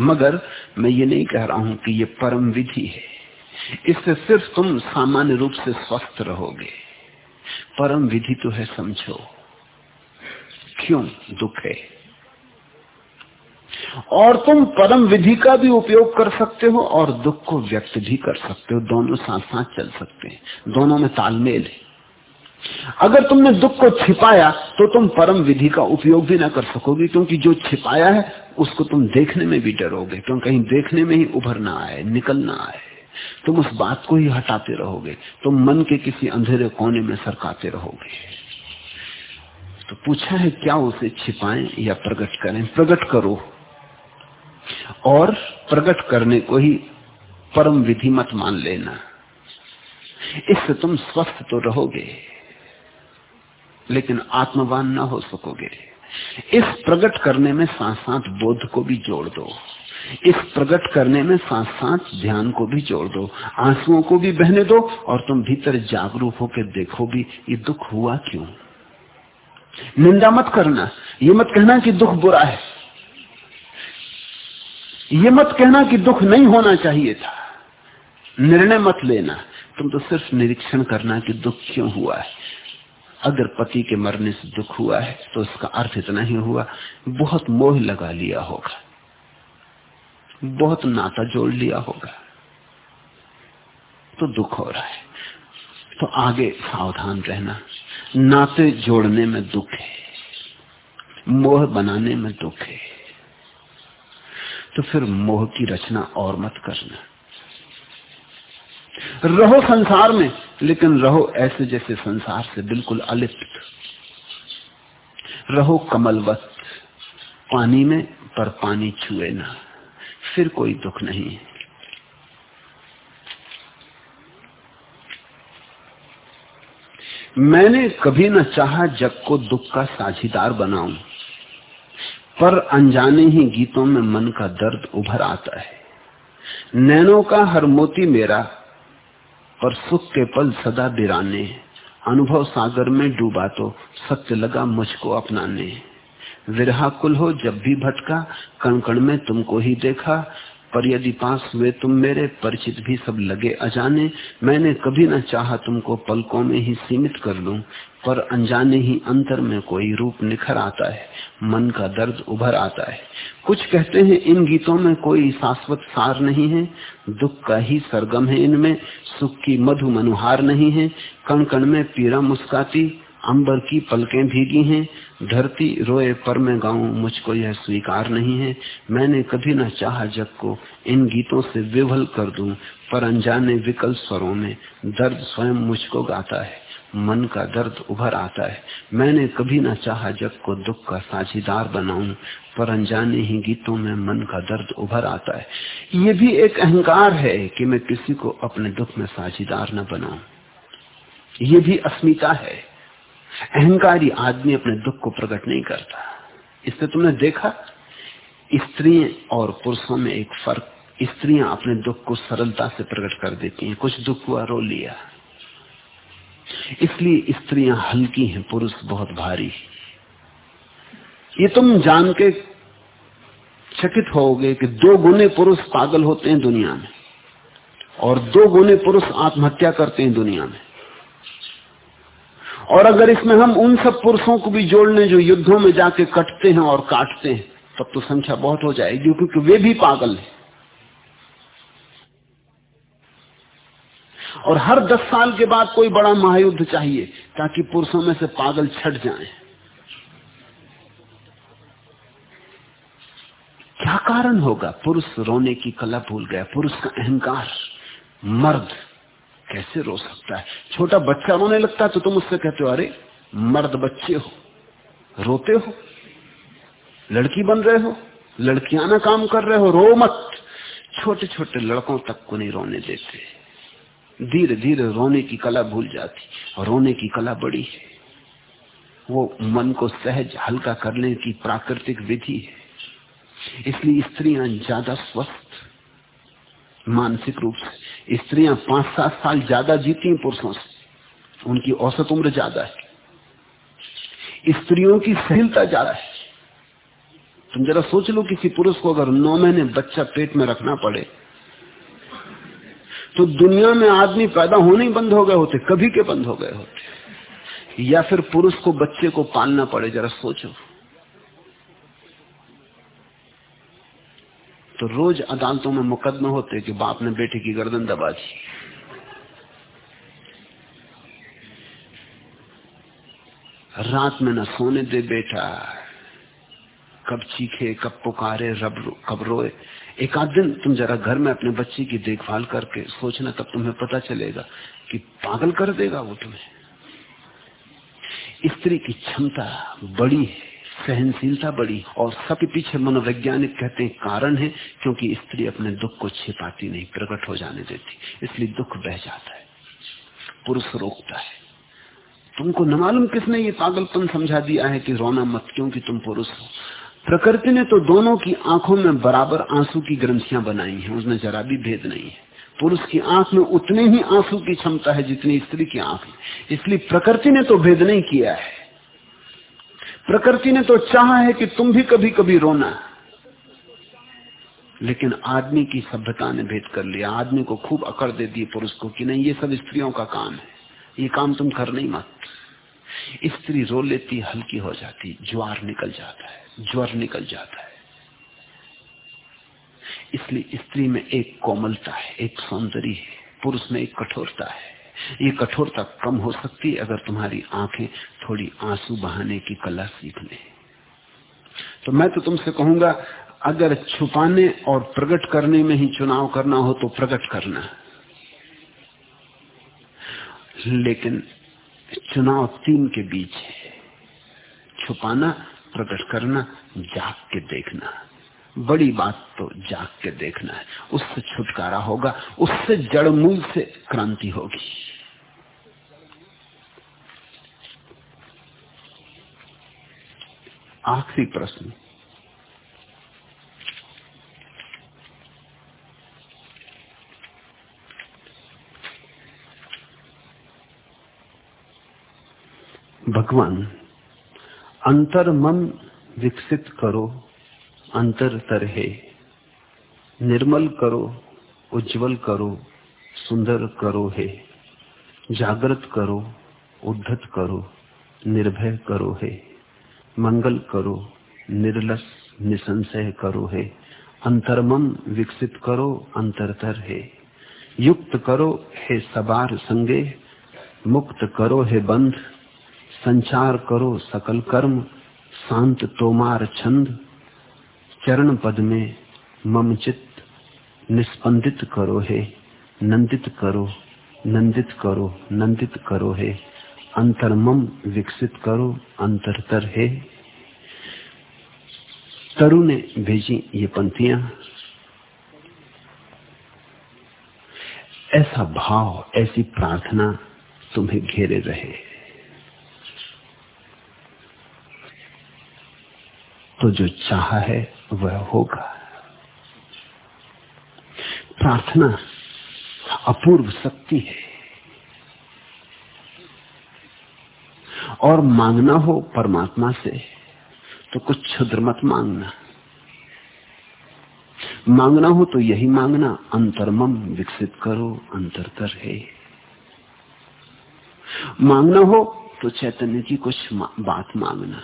मगर मैं ये नहीं कह रहा हूँ कि ये परम विधि है। इससे सिर्फ़ तुम सामान्य रूप से स्वस्थ रहोगे। परम विधि तो है समझो। क्यों दुख है? और तुम परम विधि का भी उपयोग कर सकते हो और दुख को व्यक्त भी कर सकते हो। दोनों साथ साथ चल सकते हैं। दोनों में तालमेल है। अगर तुमने दुख को छिपाया तो तुम परम विधि का उपयोग भी ना कर सकोगे, क्योंकि जो छिपाया है, उसको तुम देखने में भी डरोगे क्योंकि कहीं देखने में ही उभर ना आए, निकल ना आए। तुम उस बात को ही हटाते रहोगे, तुम मन के किसी अंधेरे कोने में सरकाते रहोगे। तो पूछा है, क्या उसे छिपाएँ या प्रकट करें? प्रकट करो। और प्रकट करने को ही परम विधि मत मान लेना। इससे तुम स्वस्थ तो रहोगे। लेकिन आत्मवान ना हो सकोगे। इस प्रकट करने में साथ साथ बोध को भी जोड़ दो। इस प्रकट करने में साथ साथ ध्यान को भी जोड़ दो। आंसुओं को भी बहने दो और तुम भीतर जागरूक होकर देखो भी ये दुख हुआ क्यों। निंदा मत करना। ये मत कहना कि दुख बुरा है। ये मत कहना कि दुख नहीं होना चाहिए था। निर्णय मत लेना। तुम तो सिर्फ़ निरीक्षण करना कि दुख क्यों हुआ है। अगर पति के मरने से दुख हुआ है तो इसका अर्थ इतना ही हुआ, बहुत मोह लगा लिया होगा। बहुत नाता जोड़ लिया होगा। तो दुख हो रहा है। तो आगे सावधान रहना। नाते जोड़ने में दुख है। मोह बनाने में दुख है। तो फिर मोह की रचना और मत करना। रहो संसार में, लेकिन रहो ऐसे जैसे संसार से बिल्कुल अलिप्त। रहो कमलवत, पानी में पर पानी छुए ना, फिर कोई दुख नहीं मैंने कभी न चाहा जग को दुख का साझीदार बनाऊँ, पर अनजाने ही गीतों में मन का दर्द उभर आता है। नैनों का हर मोती मेरा पर सुख के पल सदा बिराने। अनुभव सागर में डूबा तो सत्य लगा मुझको अपनाने। विरहा कुल हो जब भी भटका कण कण में तुमको ही देखा। पर यदि पास हुए तुम मेरे, परिचित भी सब लगे अजाने। मैंने कभी ना चाहा तुमको पलकों में ही सीमित कर लूँ, पर अनजाने ही अंतर में कोई रूप निखर आता है। मन का दर्द उभर आता है। कुछ कहते हैं, इन गीतों में कोई शाश्वत सार नहीं है, दुख का ही सरगम है इनमें, सुख की मधु मनुहार नहीं है कण कण में पीड़ा मुस्काती, अंबर की पलकें भीगी हैं, धरती रोए पर मैं गाऊं, मुझको यह स्वीकार नहीं है, मैंने कभी न चाहा जग को, इन गीतों से विवल कर दूँ, पर अनजाने विकल स्वरों में, दर्द स्वयं मुझको गाता है। मन का दर्द उभर आता है। मैंने कभी ना चाहा जग को दुख का साझीदार बनाऊँ, पर अनजाने ही गीतों में मन का दर्द उभर आता है। ये भी एक अहंकार है कि मैं किसी को अपने दुख में साझीदार न बनाऊँ। ये भी अस्मिता है। अहंकारी आदमी अपने दुख को प्रकट नहीं करता। इससे तुमने देखा? स्त्री और पुरुषों में एक फ़र्क। स्त्रियाँ अपने दुख को सरलता से प्रकट कर देती हैं। कुछ दुख हुआ, रो लिया। इसलिए स्त्रियाँ हल्की हैं, पुरुष बहुत भारी। ये तुम जान के चकित होगे कि दो गुने पुरुष पागल होते हैं दुनिया में, और दो गुने पुरुष आत्महत्या करते हैं दुनिया में। और अगर इसमें हम उन सब पुरुषों को भी जोड़ लें जो युद्धों में जाके कटते हैं और काटते हैं, तब तो संख्या बहुत हो जाएगी, क्योंकि वे भी पागल हैं। और हर दस साल के बाद कोई बड़ा महायुद्ध चाहिए ताकि पुरुषों में से पागल छट जाएँ। क्या कारण होगा? पुरुष रोने की कला भूल गया। पुरुष का अहंकार, मर्द कैसे रो सकता है? छोटा बच्चा रोने लगता है तो तुम उससे कहते हो, अरे, मर्द बच्चे हो, रोते हो, लड़की बन रहे हो, लड़कियाँ ना काम कर रहे हो, रो मत। छोटे छोटे लड़कों तक को नहीं रोने देते। धीरे धीरे रोने की कला भूल जाती रोने की कला बड़ी है। वो मन को सहज हल्का करने की प्राकृतिक विधि है। इसलिए स्त्रियाँ ज़्यादा स्वस्थ, मानसिक रूप से। स्त्रियाँ पाँच सात साल ज़्यादा जीती हैं पुरुषों से। उनकी औसत उम्र ज़्यादा है। स्त्रियों की सहलता ज़्यादा है। तुम जरा सोच लो किसी पुरुष को अगर नौ महीने बच्चा पेट में रखना पड़े तो दुनिया में आदमी पैदा होने ही बंद हो गए होते, कभी के बंद हो गए होते। या फिर पुरुष को बच्चे को पालना पड़े, जरा सोचो। तो रोज अदालतों में मुकदमे होते कि बाप ने बेटे की गर्दन दबा दी। रात में न सोने दे बेटा। कब चीखे, कब पुकारे, रब कब रोए। एक आध दिन तुम जरा घर में अपने बच्चे की देखभाल करके सोचना, तब तुम्हें पता चलेगा कि पागल कर देगा वो तुम्हें। स्त्री की क्षमता बड़ी है, सहनशीलता बड़ी और सबके पीछे मनोवैज्ञानिक कहते हैं कारण है, क्योंकि स्त्री अपने दुख को छिपाती नहीं, प्रकट हो जाने देती। इसलिए दुख बह जाता है, पुरुष रोकता है। तुमको न मालूम किसने ये पागलपन समझा दिया है कि रोना मत, क्योंकि तुम पुरुष हो। प्रकृति ने तो दोनों की आँखों में बराबर आँसू की ग्रंथियाँ बनाई हैं, उसमें जरा भी भेद नहीं है। पुरुष की आँख में उतने ही आँसू की क्षमता है जितनी स्त्री की आँख में। इसलिए प्रकृति ने तो भेद नहीं किया है। प्रकृति ने तो चाहा है कि तुम भी कभी कभी रोना। लेकिन आदमी की सभ्यता ने भेद कर लिया। आदमी को खूब अकड़ दे दी पुरुष को कि नहीं, ये सब स्त्रियों का काम है। ये काम तुम कर नहीं मत। स्त्री रो लेती, हल्की हो जाती, ज्वार निकल जाता है। ज्वर निकल जाता है। इसलिए स्त्री में एक कोमलता है, एक सौंदर्य है, पुरुष में एक कठोरता है। ये कठोरता कम हो सकती है अगर तुम्हारी आँखें थोड़ी आँसू बहाने की कला सीख ले। तो मैं तो तुमसे कहूँगा, अगर छुपाने और प्रकट करने में ही चुनाव करना हो तो प्रकट करना। लेकिन चुनाव तीन के बीच है। छुपाना प्रकट करना, जाग के देखना। बड़ी बात तो जाग के देखना है। उससे छुटकारा होगा, उससे जड़ मूल से क्रांति होगी। आखिरी प्रश्न। भगवान अंतर मन विकसित करो, अंतर तरहे। निर्मल करो, उज्जवल करो, सुंदर करो है। जागृत करो, उद्धत करो, निर्भय करो है। मंगल करो, निर्लस, निसंशय करो है। अंतर्मन विकसित करो अंतरतर है। युक्त करो है सबार संगे, मुक्त करो है बंध। संचार करो सकल कर्म, शांत तोमार छंद, चरण पद में मम चित्त निस्पंदित करो हे, नंदित करो नंदित करो नंदित करो है, अंतर्मम विकसित करो, अंतरतर हे। तरु ने भेजी ये पंक्तियाँ। ऐसा भाव, ऐसी प्रार्थना तुम्हें घेरे रहे। तो जो चाह है, वह होगा। प्रार्थना अपूर्व शक्ति है। और मांगना हो परमात्मा से तो कुछ क्षुद्र मत मांगना। मांगना हो तो यही मांगना, अंतर्मम विकसित करो अंतरतर है। मांगना हो तो चैतन्य की कुछ बात मांगना।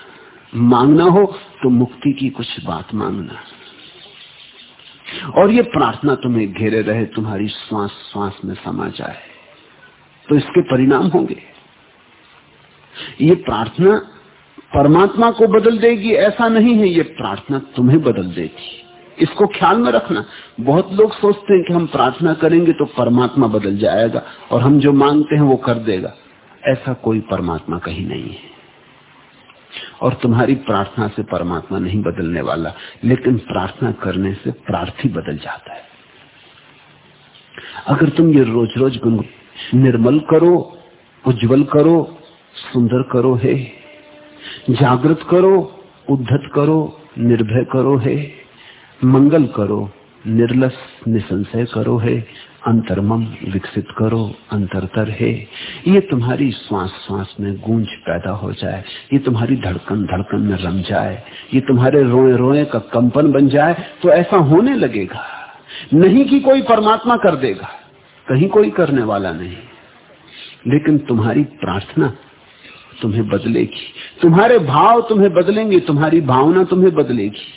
मांगना हो तो मुक्ति की कुछ बात मांगना। और ये प्रार्थना तुम्हें घेरे रहे, तुम्हारी श्वास श्वास में समा जाए। तो इसके परिणाम होंगे। ये प्रार्थना परमात्मा को बदल देगी, ऐसा नहीं है, ये प्रार्थना तुम्हें बदल देगी इसको ख्याल में रखना। बहुत लोग सोचते हैं कि हम प्रार्थना करेंगे तो परमात्मा बदल जाएगा, और हम जो मांगते हैं वो कर देगा। ऐसा कोई परमात्मा कहीं नहीं है। और तुम्हारी प्रार्थना से परमात्मा नहीं बदलने वाला, लेकिन प्रार्थना करने से प्रार्थी बदल जाता है। अगर तुम ये रोज रोज निर्मल करो, उज्जवल करो, सुंदर करो, है। जागृत करो, उद्धत करो, निर्भय करो, है। मंगल करो, निर्लस, निसंशय करो, है। अंतर्मम विकसित करो, अंतरतर है। ये तुम्हारी श्वास श्वास में गूंज पैदा हो जाए। ये तुम्हारी धड़कन धड़कन में रम जाए। ये तुम्हारे रोए रोए का कंपन बन जाए तो ऐसा होने लगेगा। नहीं कि कोई परमात्मा कर देगा। कहीं कोई करने वाला नहीं। लेकिन तुम्हारी प्रार्थना तुम्हें बदलेगी। तुम्हारे भाव तुम्हें बदलेंगे, तुम्हारी भावना तुम्हें बदलेगी।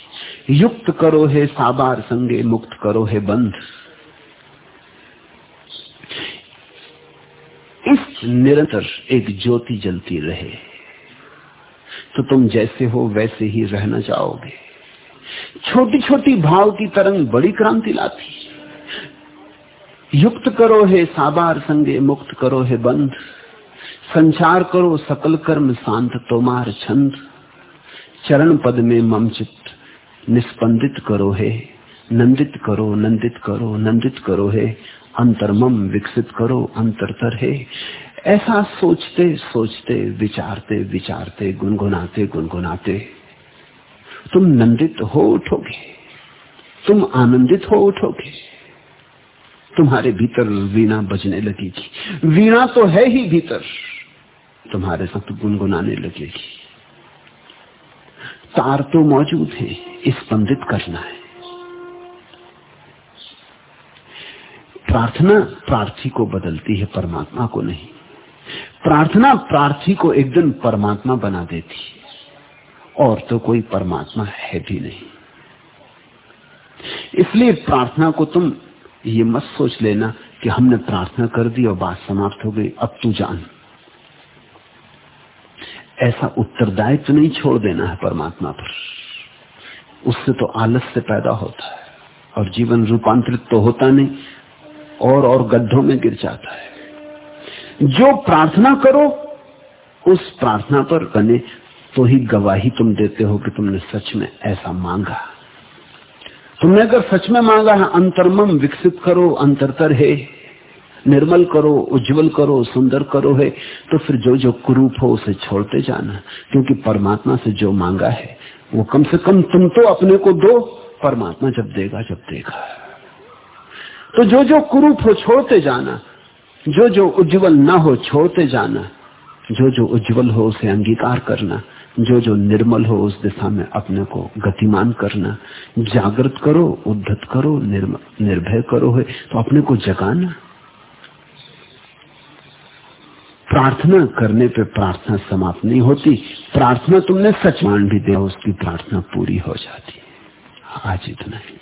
युक्त करो है साबार संगे, मुक्त करो है बंध। इस निरंतर एक ज्योति जलती रहे। तो तुम जैसे हो, वैसे ही रहना चाहोगे। छोटी छोटी भाव की तरंग बड़ी क्रांति लाती। युक्त करो है साबार संगे, मुक्त करो है बंध। संचार करो सकल कर्म शांत, तोमार छंद। चरण पद में ममचित निस्पंदित करो है। नंदित करो नंदित करो नंदित करो है। अंतर्मम विकसित करो, अंतरतर है। ऐसा सोचते सोचते, विचारते विचारते, गुनगुनाते गुनगुनाते, तुम नंदित हो उठोगे, तुम आनंदित हो उठोगे। तुम्हारे भीतर वीणा बजने लगेगी। वीणा तो है ही भीतर, तुम्हारे साथ गुनगुनाने लगेगी। तार तो मौजूद है, स्पंदित करना है। प्रार्थना प्रार्थी को बदलती है, परमात्मा को नहीं। प्रार्थना प्रार्थी को एक दिन परमात्मा बना देती है। और तो कोई परमात्मा है भी नहीं। इसलिए प्रार्थना को तुम ये मत सोच लेना कि हमने प्रार्थना कर दी और बात समाप्त हो गई, अब तू जान। ऐसा उत्तरदायित्व नहीं छोड़ देना है परमात्मा पर। उससे तो आलस्य पैदा होता है और जीवन रूपांतरित तो होता नहीं। और और गड्ढों में गिर जाता है। जो प्रार्थना करो, उस प्रार्थना पर बने तो ही गवाही तुम देते हो कि तुमने सच में ऐसा मांगा। तुमने अगर सच में मांगा है, अंतर्मम विकसित करो, अंतरतर है। निर्मल करो, उज्जवल करो, सुंदर करो है तो फिर जो जो कुरूप हो, उसे छोड़ते जाना। क्योंकि परमात्मा से जो मांगा है, वो कम से कम तुम तो अपने को दो, परमात्मा जब देगा जब देगा। तो जो जो कुरूप हो छोड़ते जाना, जो जो उज्जवल ना हो छोड़ते जाना, जो जो उज्जवल हो उसे अंगीकार करना, जो जो निर्मल हो उस दिशा में अपने को गतिमान करना, जागृत करो, उद्धत करो निर्भय करो है तो अपने को जगाना। प्रार्थना करने पे प्रार्थना समाप्त नहीं होती, प्रार्थना तुमने सच मान भी दिया, उसकी प्रार्थना पूरी हो जाती है। आज इतना ही।